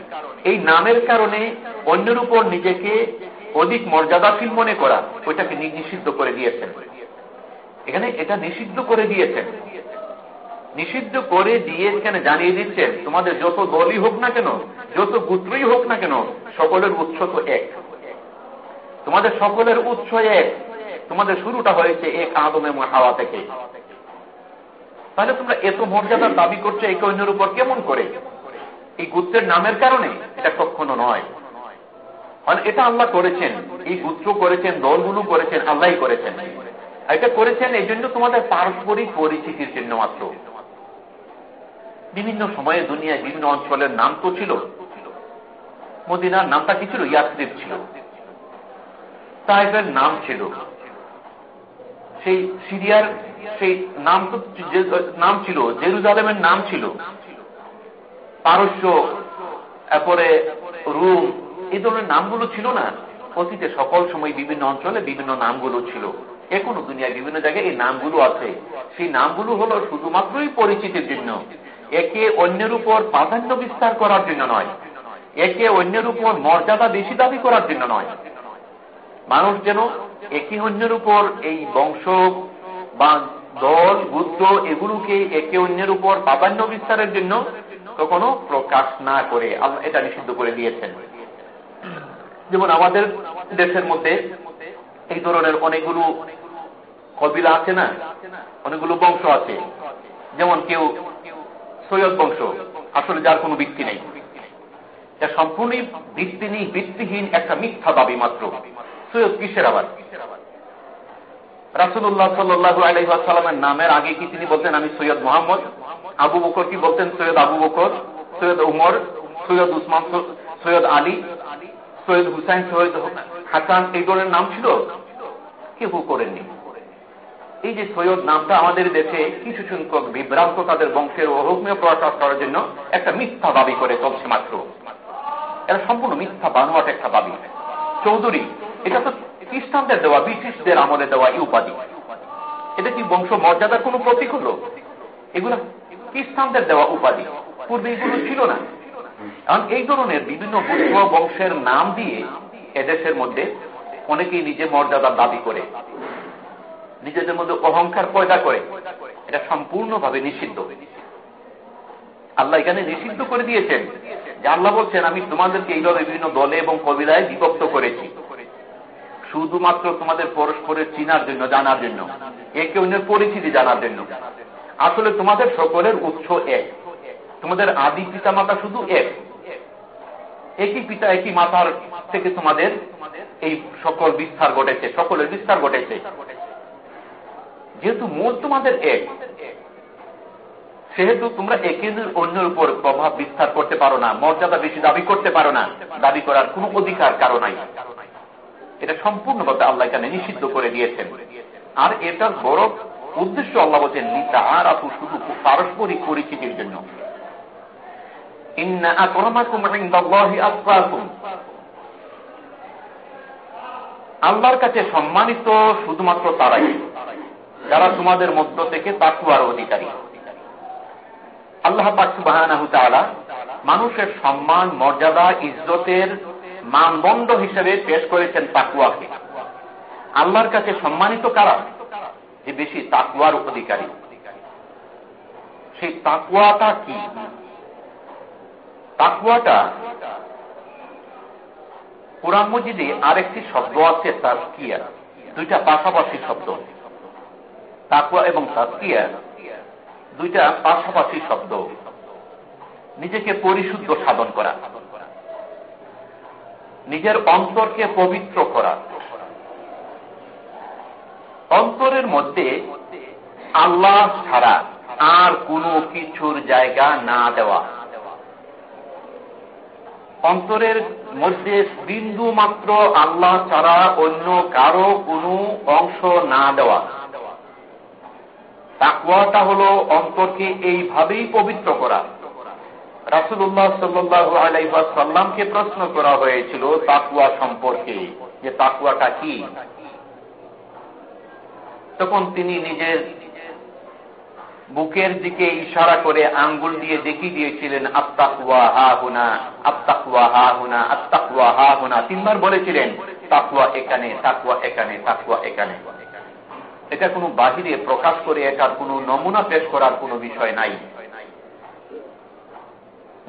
এই নামের কারণে অন্যের উপর নিজেকে অধিক মর্যাদাশীল মনে করা, ওইটাকে নিষিদ্ধ করে দিয়েছেন। এখানে এটা নিষিদ্ধ করে দিয়েছেন। নিষিদ্ধ করে দিয়ে এখানে জানিয়ে দিচ্ছেন, তোমাদের যত দলই হোক না কেন, যত গুত্রই হোক না কেন, সকলের উৎস তো এক। তোমাদের সকলের উৎস এক। তোমাদের শুরুটা হয়েছে এক আদমে হাওয়া থেকে। তাহলে তোমরা এত মর্যাদার দাবি করছ একে অন্যের উপর কেমন করে? এই গুত্রের নামের কারণে? এটা কখনো নয়। মানে এটা আল্লাহ করেছেন। এই গুত্র করেছেন, দলগুলো করেছেন, আল্লাহ করেছেন। এটা করেছেন এই জন্য তোমাদের পারস্পরিক পরিচিতির জন্য মাত্র। বিভিন্ন সময়ে দুনিয়ায় বিভিন্ন অঞ্চলের নাম তো ছিল। মদিনার নামটা কি ছিল? ইয়াসরিফ ছিল। তাইফের নাম ছিল। সেই সিরিয়ার সেই নাম তো নাম ছিল, জেরুজালেমের নাম ছিল। পারস্য, এরপরে রুম এই ধরনের নামগুলো ছিল না। অতীতে সকল সময় বিভিন্ন অঞ্চলে বিভিন্ন নামগুলো ছিল। এখনও দুনিয়ায় বিভিন্ন জায়গায় এই নামগুলো আছে। সেই নামগুলো হলো শুধুমাত্রই পরিচিতির জন্য একে অন্যের উপর প্রাধান্য বিস্তার করার জন্য নয়। একে অন্যের উপর মর্যাদা বেশি দাবি করার জন্য নয়। মানুষ যেন একে অন্যের উপর এই বংশ বা দল, গুত্র এগুলোকে একে অন্যের উপর প্রাধান্য বিস্তারের জন্য কখনো প্রকাশ না করে। এটা নিষিদ্ধ করে দিয়েছেন। যেমন আমাদের দেশের মধ্যে এই ধরনের অনেকগুলো কবিলা আছে না? অনেকগুলো বংশ আছে। যেমন কেউ সৈয়দ বংশ, আসলে যার কোনো ভিত্তি নেই। এটা সম্পূর্ণই ভিত্তি নেই, ভিত্তিহীন একটা মিথ্যা দাবি মাত্র। সৈয়দ কিসের আবার রাসুল্লাহ সাল্লু আলহামের নামের আগে কি তিনি বলতেন, আমি সৈয়দ মোহাম্মদ আবু বকর কি বলতেন, সৈয়দ আবু বকর সৈয়দ উমর, সৈয়দ উসমান, সৈয়দ আলী, সৈয়দ হুসাইন, সৈয়দ হাসান, এই ধরনের নাম ছিল? কেউ করেননি। এই যে সৈয়দ নামটা আমাদের দেশে কিছু সংখ্যক বিভ্রান্ত তাদের বংশের অহুকমীয় প্রকাশ করার জন্য একটা মিথ্যা দাবি করে চলছে মাত্র। এটা সম্পূর্ণ মিথ্যা বানোয়াট একটা দাবি। চৌধুরী এটা তো খ্রিস্টানদের দেওয়া, ব্রিটিশদের আমলে দেওয়া এই উপাধি। এটা কি বংশ মর্যাদার কোন প্রতীক হল? এগুলো খ্রিস্টানদের দেওয়া উপাধি। পূর্বে এগুলো ছিল না। কারণ এই ধরনের বিভিন্ন বুদ্ধ বংশের নাম দিয়ে এদেশের মধ্যে অনেকেই নিজে মর্যাদার দাবি করে। নিজেদের মধ্যে অহংকার পয়দা করে। এটা সম্পূর্ণভাবে নিষিদ্ধ। আল্লাহ এখানে নিষিদ্ধ করে দিয়েছেন। যে আল্লাহ বলছেন, আমি তোমাদেরকে এইভাবে বিভিন্ন দলে এবং কবিতায় বিভক্ত করেছি। শুধুমাত্র তোমাদের পরস্পরের চিনার জন্য, জানার জন্য। একে অন্যের পরিচিতি জানার জন্য। আসলে তোমাদের সকলের উৎস এক। তোমাদের আদি পিতা মাতা শুধু এক। একই পিতা, একই মাতার থেকে তোমাদের এই সকল বিস্তার ঘটেছে, সকলের বিস্তার ঘটেছে। যেহেতু মূল তোমাদের এক, সেহেতু তোমরা একে অন্যের উপর প্রভাব বিস্তার করতে পারো না, মর্যাদা বেশি দাবি করতে পারো না। দাবি করার কোন অধিকার কারও নাই। এটা সম্পূর্ণভাবে আল্লাহ এখানে নিষিদ্ধ করে দিয়েছেন। আর এটার বড় উদ্দেশ্য আল্লাহ বলছেন নিতা আর আপু শুধু পারস্পরিক পরিচিতির জন্য। আল্লাহর কাছে সম্মানিত শুধুমাত্র তারাই। যারা তোমাদের মধ্য থেকে তাকুয়ার অধিকারী। আল্লাহ পাকসুবাহ মানুষের সম্মান, মর্যাদা, ইজ্জতের মানদণ্ড হিসেবে পেশ করেছেন তাকুয়াকে আল্লাহর কাছে সম্মানিত কারা? যে বেশি তাকুয়ার অধিকারী। সেই তাকুয়াটা কি? তাকুয়াটা কোরআন মজিদে আরেকটি শব্দ আছে, তাজকিয়া। দুইটা পাশাপাশি শব্দ। তাকুয়া এবং তাজকিয়া দুইটা পাশাপাশি শব্দ। নিজেকে পরিশুদ্ধ সাধন করা। নিজের অন্তরকে পবিত্র করা। অন্তরের মধ্যে আল্লাহ ছাড়া আর কোনো কিছুর জায়গা না দেওয়া। অন্তরের মধ্যে বিন্দু মাত্র আল্লাহ ছাড়া অন্য কারও কোনো অংশ না দেওয়া। তাকুয়াটা হল অন্তরকে এইভাবেই পবিত্র করা। রাসুল্লাহ সাল্লাহ আলাইসাল্লামকে প্রশ্ন করা হয়েছিল তাকুয়া সম্পর্কে, যে তাকুয়াটা কি? তখন তিনি নিজের বুকের দিকে ইশারা করে আঙ্গুল দিয়ে দেখিয়ে দিয়েছিলেন আত্মাকুয়া হা হুনা আত্মাকুয়া হা হুনা আত্মাকুয়া হা হুনা। তিনবার বলেছিলেন তাকুয়া এখানে তাকুয়া এখানে তাকুয়া এখানে। এটা কোনো বাহিরে প্রকাশ করে এটার কোনো নমুনা পেশ করার কোনো বিষয় নাই।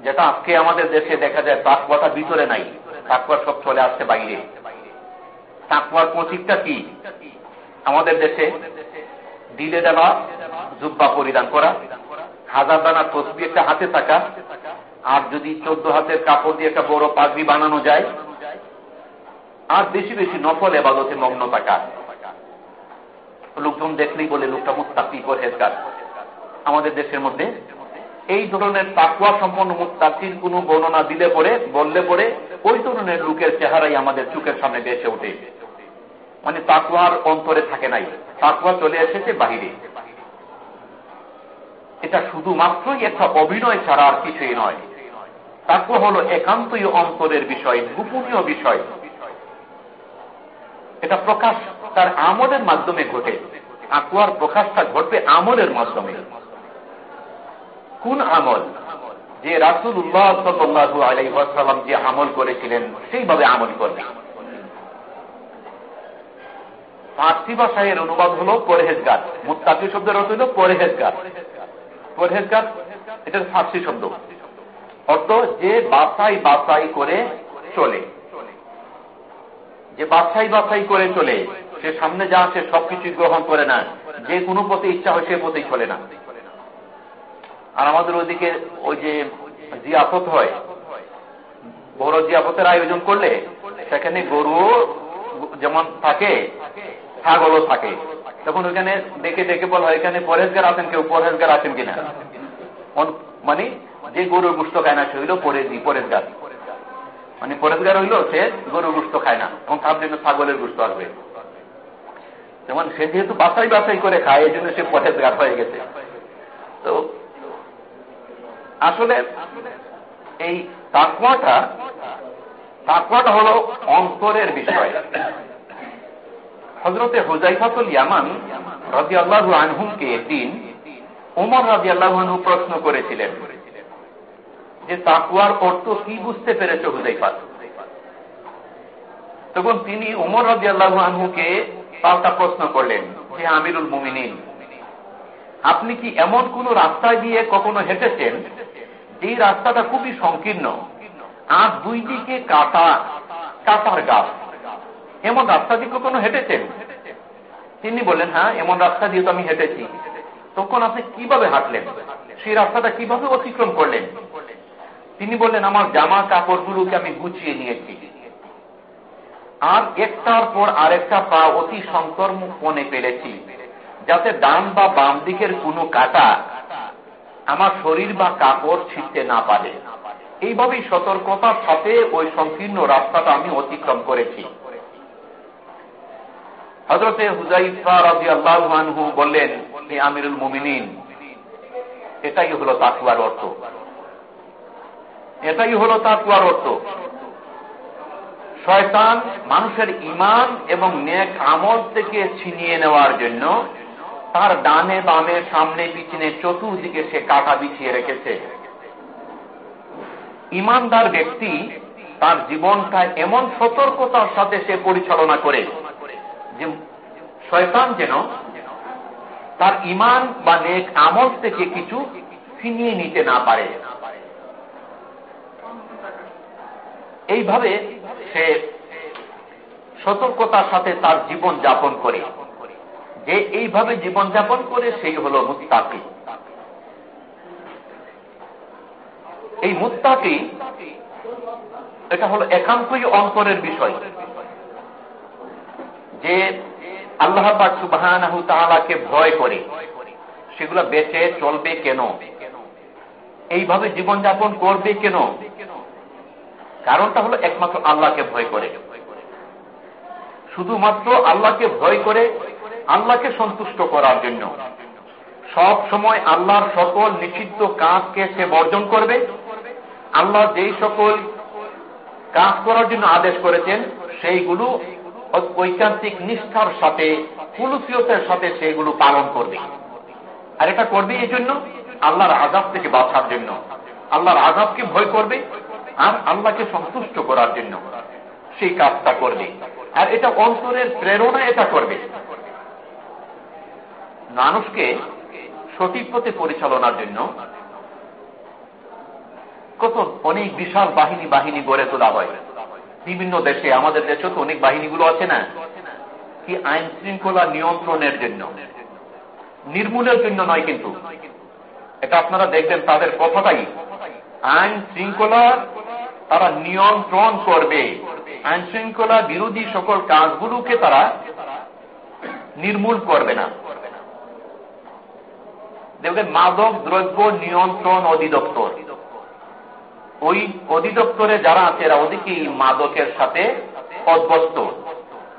যেটা আজকে আমাদের দেশে দেখা যায় তাকুয়াটা ভিতরে নাই। তাকুয়া সব চলে আসছে বাইরে। তাকুয়ার প্রতীকটা কি? আমাদের দেশে দিলে দেওয়া জুব্বা পরিধান করা, হাজার দানা তসবি একটা হাতে থাকা, আর যদি চোদ্দ হাতের কাপড় দিয়ে একটা বড় পাগড়ি বানানো যায়, আর বেশি বেশি নফল এবাদতে মগ্ন থাকা। লোকজন দেখলেই বলে, লোকটা মুস্তাকি পরহেজগার। আমাদের দেশের মধ্যে এই ধরনের তাকুয়া সম্পন্ন মুক্তাকির কোন বর্ণনা দিলে পরে, বললে পরে, ওই ধরনের লোকের চেহারাই আমাদের চোখের সামনে বেসে ওঠে। মানে তাকুয়ার অন্তরে থাকে নাই। তাকুয়া চলে এসেছে বাহিরে। এটা শুধুমাত্রই একটা অভিনয় ছাড়া আর কিছুই নয়। তাকুয়া হল একান্তই অন্তরের বিষয়, গোপনীয় বিষয়। এটা প্রকাশ তার আমলের মাধ্যমে ঘটে। আকুয়ার প্রকাশটা ঘটবে আমলের মাধ্যমে। কোন আমল? যে রাসুল উল্লাহ সাল্লু আলাইসাল্লাম যে আমল করেছিলেন, সেইভাবে আমল করবে। ফার্সি ভাষায়ের অনুবাদ হল পরহেজগার। মুত্তাকি শব্দের অর্থ হল পরহেজগার। পরহেজগার এটার ফার্সি শব্দ। অর্থ যে বাছাই বাছাই করে চলে। যে বাছাই বাছাই করে চলে, সে সামনে যা সে সবকিছু গ্রহণ করে না। যে কোনো পথে ইচ্ছা হয় সে পথেই চলে না। আর আমাদের ওইদিকে ওই যে জিয়াফত হয়, বড় জিয়াফতের আয়োজন করলে সেখানে গরু যেমন থাকে, ছাগলও থাকে। তখন ওইখানে দেখে দেখে বলা হয়, এখানে পরেজগার আছেন কেউ? পরেজগার আছেন কিনা? মানে যে গরুর গুষ্ট খায় না, সে হইল পরেজি পরেজগার মানে পরেজগার হইল, সে গরুর গুষ্ট খায় না এবং তার জন্য ছাগলের গুষ্ট আসবে। যেমন সে যেহেতু বাসাই বাসাই করে খায় এই জন্য সে পরেজগার হয়ে গেছে। তো আসলে এই তাকুয়াটা তাকুয়াটা হল অন্তরের বিষয়। হজরতে হুজাইফাতুল ইয়ামান রাজি আল্লাহু আনহুমকে দিন উমর রাজি আল্লাহ আনহু প্রশ্ন করেছিলেন যে তাকুয়ার অর্থ কি বুঝতে পেরেছ হুজাইফাত তখন তিনি উমর রাজি আল্লাহ আনহুকে পাল্টা প্রশ্ন করলেন যে আমিরুল মুমিনিন, আপনি কি এমন কোন রাস্তায় দিয়ে কখনো হেঁটেছেন যে রাস্তাটা খুবই সংকীর্ণ। আর দুই দিকে কাটা, কাটার গাছ। এমন রাস্তা দিয়ে কখনো হেঁটেছেন? তিনি বললেন হ্যাঁ এমন রাস্তা দিয়ে তো আমি হেঁটেছি। তখন আপনি কীভাবে হাঁটলেন? সেই রাস্তাটা কীভাবে অতিক্রম করলেন? তিনি বললেন, আমার জামা কাপড়গুলোকে আমি গুছিয়ে নিয়েছি। আর একটার পর আরেকটা পা অতি সন্তর্মনে পেরেছি, যাতে ডান বা বাম দিকের কোনো কাটা আমার শরীর বা কাপড় ছিটতে না পারে। এইভাবেই সতর্কতার সাথে ওই সংকীর্ণ রাস্তাটা আমি অতিক্রম করেছি। হজরতে হুজাইফা রাজি আল্লাহু বললেন আমিরুল মুমিনিন, এটাই হলো তাকুয়ার অর্থ। এটাই হলো তাকুয়ার অর্থ। শয়তান মানুষের ইমান এবং নেক আমল থেকে ছিনিয়ে নেওয়ার জন্য তার ডানে বামে, সামনে, পিছনে, চতুর্দিকে সে কাটা বিছিয়ে রেখেছে। ইমানদার ব্যক্তি তার জীবনটা এমন সতর্কতার সাথে সে পরিচালনা করে যে শয়তান যেন তার ইমান বা নেক আমল থেকে কিছু ছিনিয়ে নিতে না পারে। এইভাবে সে সতর্কতার সাথে তার জীবন যাপন করে। যে এইভাবে জীবন যাপন করে সেই হল মুত্তাকি। এই মুত্তাকি, এটা হলো একান্তই অন্তরের বিষয়। যে আল্লাহ সুবাহকে ভয় করে, সেগুলো বেঁচে চলবে কেন? এইভাবে জীবনযাপন করবে কেন? কারণটা হলো একমাত্র আল্লাহকে ভয় করে। শুধুমাত্র আল্লাহকে ভয় করে আল্লাহকে সন্তুষ্ট করার জন্য। সব সময় আল্লাহর সকল নিষিদ্ধ কাজকে সে বর্জন করবে। আল্লাহ যেই সকল কাজ করার জন্য আদেশ করেছেন, সেইগুলো ঐকান্তিক নিষ্ঠার সাথে কুলুসিয়তের সাথে সেগুলো পালন করবে। আর এটা করবে এই জন্য আল্লাহর আজাব থেকে বাঁচার জন্য। আল্লাহর আজাবকে ভয় করবে আর আল্লাহকে সন্তুষ্ট করার জন্য। সেই কাজটা করবে। আর এটা অন্তরের প্রেরণা এটা করবে। মানুষকে সঠিক পথে পরিচালনার জন্য কত অনেক বিশাল বাহিনী বাহিনী গড়ে তোলা হয়। বিভিন্ন দেশে, আমাদের দেশে তো অনেক বাহিনীগুলো আছে না? কি আইন শৃঙ্খলা নিয়ন্ত্রণের জন্য। নির্মূলের জন্য নয় কিন্তু। এটা আপনারা দেখবেন তাদের কথাটাই। আইন শৃঙ্খলা তারা নিয়ন্ত্রণ করবে। আইন শৃঙ্খলা বিরোধী সকল কাজগুলোকে তারা নির্মূল করবে না। দেখবেন মাদক, দ্রব্য নিয়ন্ত্রণ অধিদপ্তর। ওই অধিদপ্তরে যারা আছে, এরা অধিকই মাদকের সাথে অভ্যস্ত।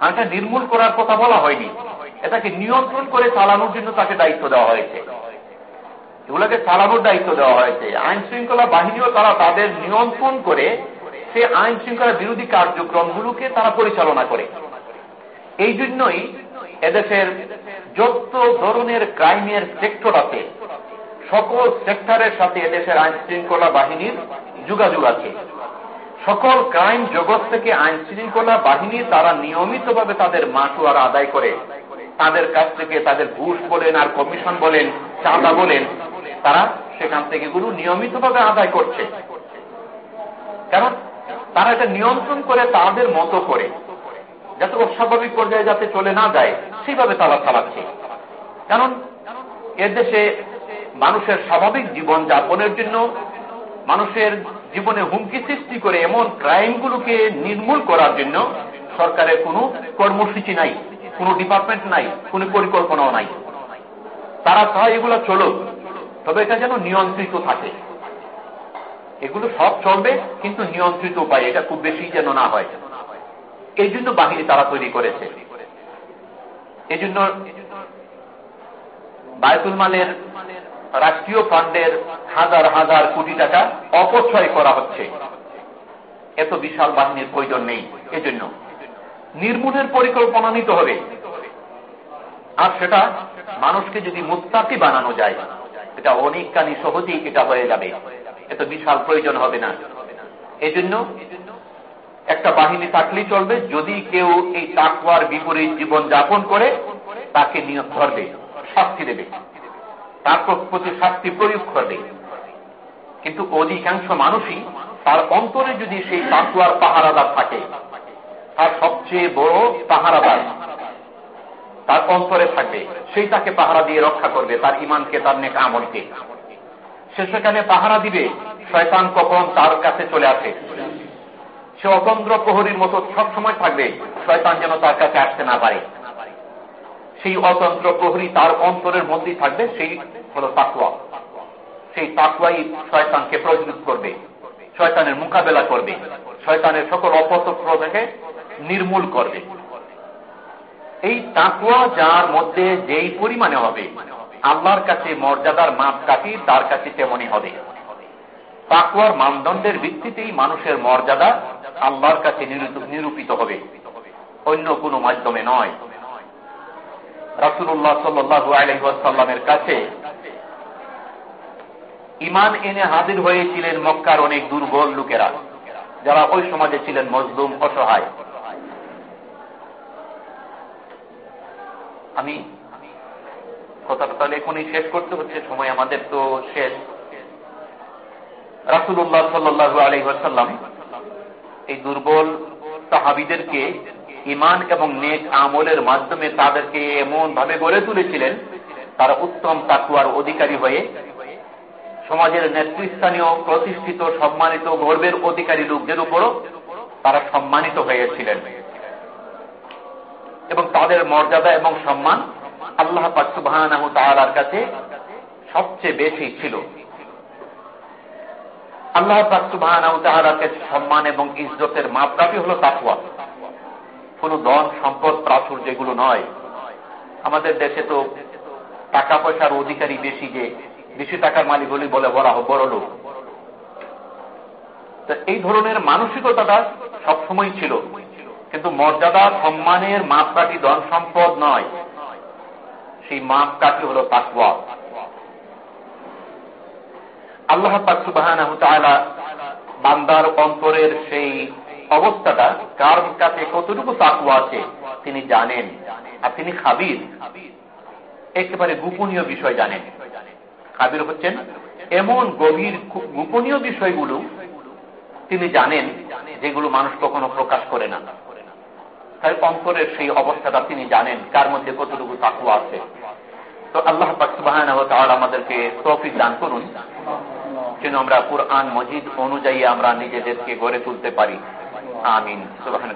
এটা নির্মূল করার কথা বলা হয়নি। এটাকে নিয়ন্ত্রণ করে চালানোর জন্য তাকে দায়িত্ব দেওয়া হয়েছে। এগুলোকে চালানোর দায়িত্ব দেওয়া হয়েছে। আইন শৃঙ্খলা বাহিনীও তারা তাদের নিয়ন্ত্রণ করে সে আইন শৃঙ্খলা বিরোধী কার্যক্রমগুলোকে তারা পরিচালনা করে। এই জন্যই এদেশের যত ধরনের ক্রাইমের সেক্টর আছে, সকল সেক্টরের সাথে এদেশের আইন শৃঙ্খলা বাহিনীর যোগাযোগ আছে। সকল ক্রাইম জগৎ থেকে আইন শৃঙ্খলা বাহিনী তারা নিয়মিতভাবে তাদের মাসুয়ার আদায় করে। তাদের কাছ থেকে তাদের ঘুষ বলেন আর কমিশন বলেন, চাঁদা বলেন, তারা সেখান থেকে গুলো নিয়মিতভাবে আদায় করছে। কারণ তারা এটা নিয়ন্ত্রণ করে তাদের মতো করে। যাতে অস্বাভাবিক পর্যায়ে যাতে চলে না যায়, সেইভাবে তারা চালাচ্ছে। কারণ এর দেশে মানুষের স্বাভাবিক জীবন যাপনের জন্য, মানুষের জীবনে হুমকি সৃষ্টি করে এমন ক্রাইমগুলোকে নির্মূল করার জন্য সরকারের কোনো কর্মসূচি নাই, কোনো ডিপার্টমেন্ট নাই, কোনো পরিকল্পনাও নাই। তারা চায় এগুলো চলুক, তবে এটা যেন নিয়ন্ত্রিত থাকে। এগুলো সব চলবে, কিন্তু নিয়ন্ত্রিত উপায়, এটা খুব বেশি যেন না হয়। এই জন্য বাহিনী তারা তৈরি করেছে। এই জন্য বায়তুল মালের রাষ্ট্রীয় ফান্ডের হাজার হাজার কোটি টাকা অপচয় করা হচ্ছে। এত বিশাল বাহিনীর প্রয়োজন নেই। এজন্য নির্মূলের পরিকল্পনা নিতে হবে। আর সেটা মানুষকে যদি মুস্তাকি বানানো যায়, এটা অনেকখানি সহজেই এটা হয়ে যাবে। এত বিশাল প্রয়োজন হবে না। এজন্য একটা বাহিনী থাকলেই চলবে, যদি কেউ এই তাকুয়ার বিপরীত জীবন যাপন করে, তাকে নিয়োগ ধরবে শাস্তি দেবে। তার প্রতি শাস্তি প্রয়োগ করবে কিন্তু অধিকাংশ মানুষই তার অন্তরে যদি সেই তাকুয়ার পাহারাদার থাকে, তার সবচেয়ে বড় পাহারাদার তার অন্তরে থাকবে। সেই তাকে পাহারা দিয়ে রক্ষা করবে, তার ইমানকে তার নেক আমলকে। সে সেখানে পাহারা দিবে, শয়তান কখন তার কাছে চলে আসে? সে অতন্ত্র প্রহরীর মতো সবসময় থাকবে, শয়তান যেন তার কাছে আসতে না পারে। সেই অতন্ত্র প্রহরী তার অন্তরের মধ্যেই থাকবে, সেই হল তাকুয়া। সেই তাকুয়াই শয়তানকে প্রজ্বলিত করবে, শয়তানের মোকাবেলা করবে, শয়তানের সকল অপতত্র থেকে নির্মূল করবে। এই তাকুয়া যার মধ্যে যেই পরিমাণে হবে, আল্লাহর কাছে মর্যাদার মাপ কাটি তার কাছে তেমনই হবে। তাকুয়ার মানদণ্ডের ভিত্তিতেই মানুষের মর্যাদা আল্লাহর কাছে নিরূপিত হবে। অন্য কোনো মাধ্যমে নয়। রাসুল্লাহ সাল্লু আলহামের কাছে ইমান এনে হাজির হয়েছিলেন মক্কার অনেক দুর্বল লোকেরা, যারা ওই সমাজে ছিলেন মজলুম, অসহায়। আমি কথাটা তাহলে এখনই শেষ করতে হচ্ছে, সময় আমাদের তো শেষ। রাসুল্লাহ সাল্লু আলহাসাল্লাম এই দুর্বল সাহাবিদেরকে ইমান এবং নেক আমলের মাধ্যমে তাদেরকে এমন ভাবে গড়ে তুলেছিলেন, তারা উত্তম তাকুয়ার অধিকারী হয়ে সমাজের নেতৃস্থানীয় প্রতিষ্ঠিত সম্মানিত গর্বের অধিকারী লোকদের উপরও তারা সম্মানিত হয়েছিলেন। এবং তাদের মর্যাদা এবং সম্মান আল্লাহ পাকসুবাহান তালার কাছে সবচেয়ে বেশি ছিল। আল্লাহ পাকসুবাহান তালার সম্মান এবং ইজ্জতের মাপকাঠি হল তাকুয়া কোন ধন, সম্পদ প্রাচুর যেগুলো নয়। আমাদের দেশে তো টাকা পয়সার অধিকারী বেশি যে বেশি টাকার মালিক বলে বলা হোক বড় লোক। এই ধরনের মানসিকতাটা সবসময় ছিল। কিন্তু মর্যাদা, সম্মানের মাপকাঠি ধন সম্পদ নয়। সেই মাপকাঠি হল তাকুয়া আল্লাহ পাকসুবাহান বান্দার অন্তরের সেই অবস্থাটা কার কাছে কতটুকু তাকুয়া আছে তিনি জানেন আর তিনি খাবির। একেবারে গোপনীয় বিষয় জানেন। খাবির হচ্ছেন এমন গভীর গোপনীয় বিষয়গুলো তিনি জানেন যেগুলো মানুষ কখনো প্রকাশ করে না। তাই অন্তরের সেই অবস্থাটা তিনি জানেন, কার মধ্যে কতটুকু তাকুয়া আছে। তো আল্লাহ পাকসুবাহ আমাদেরকে তৌফিক দান করুন। যেন আমরা কোরআন মজিদ অনুযায়ী আমরা নিজেদেরকে গড়ে তুলতে পারি। আমিন। সুবাহ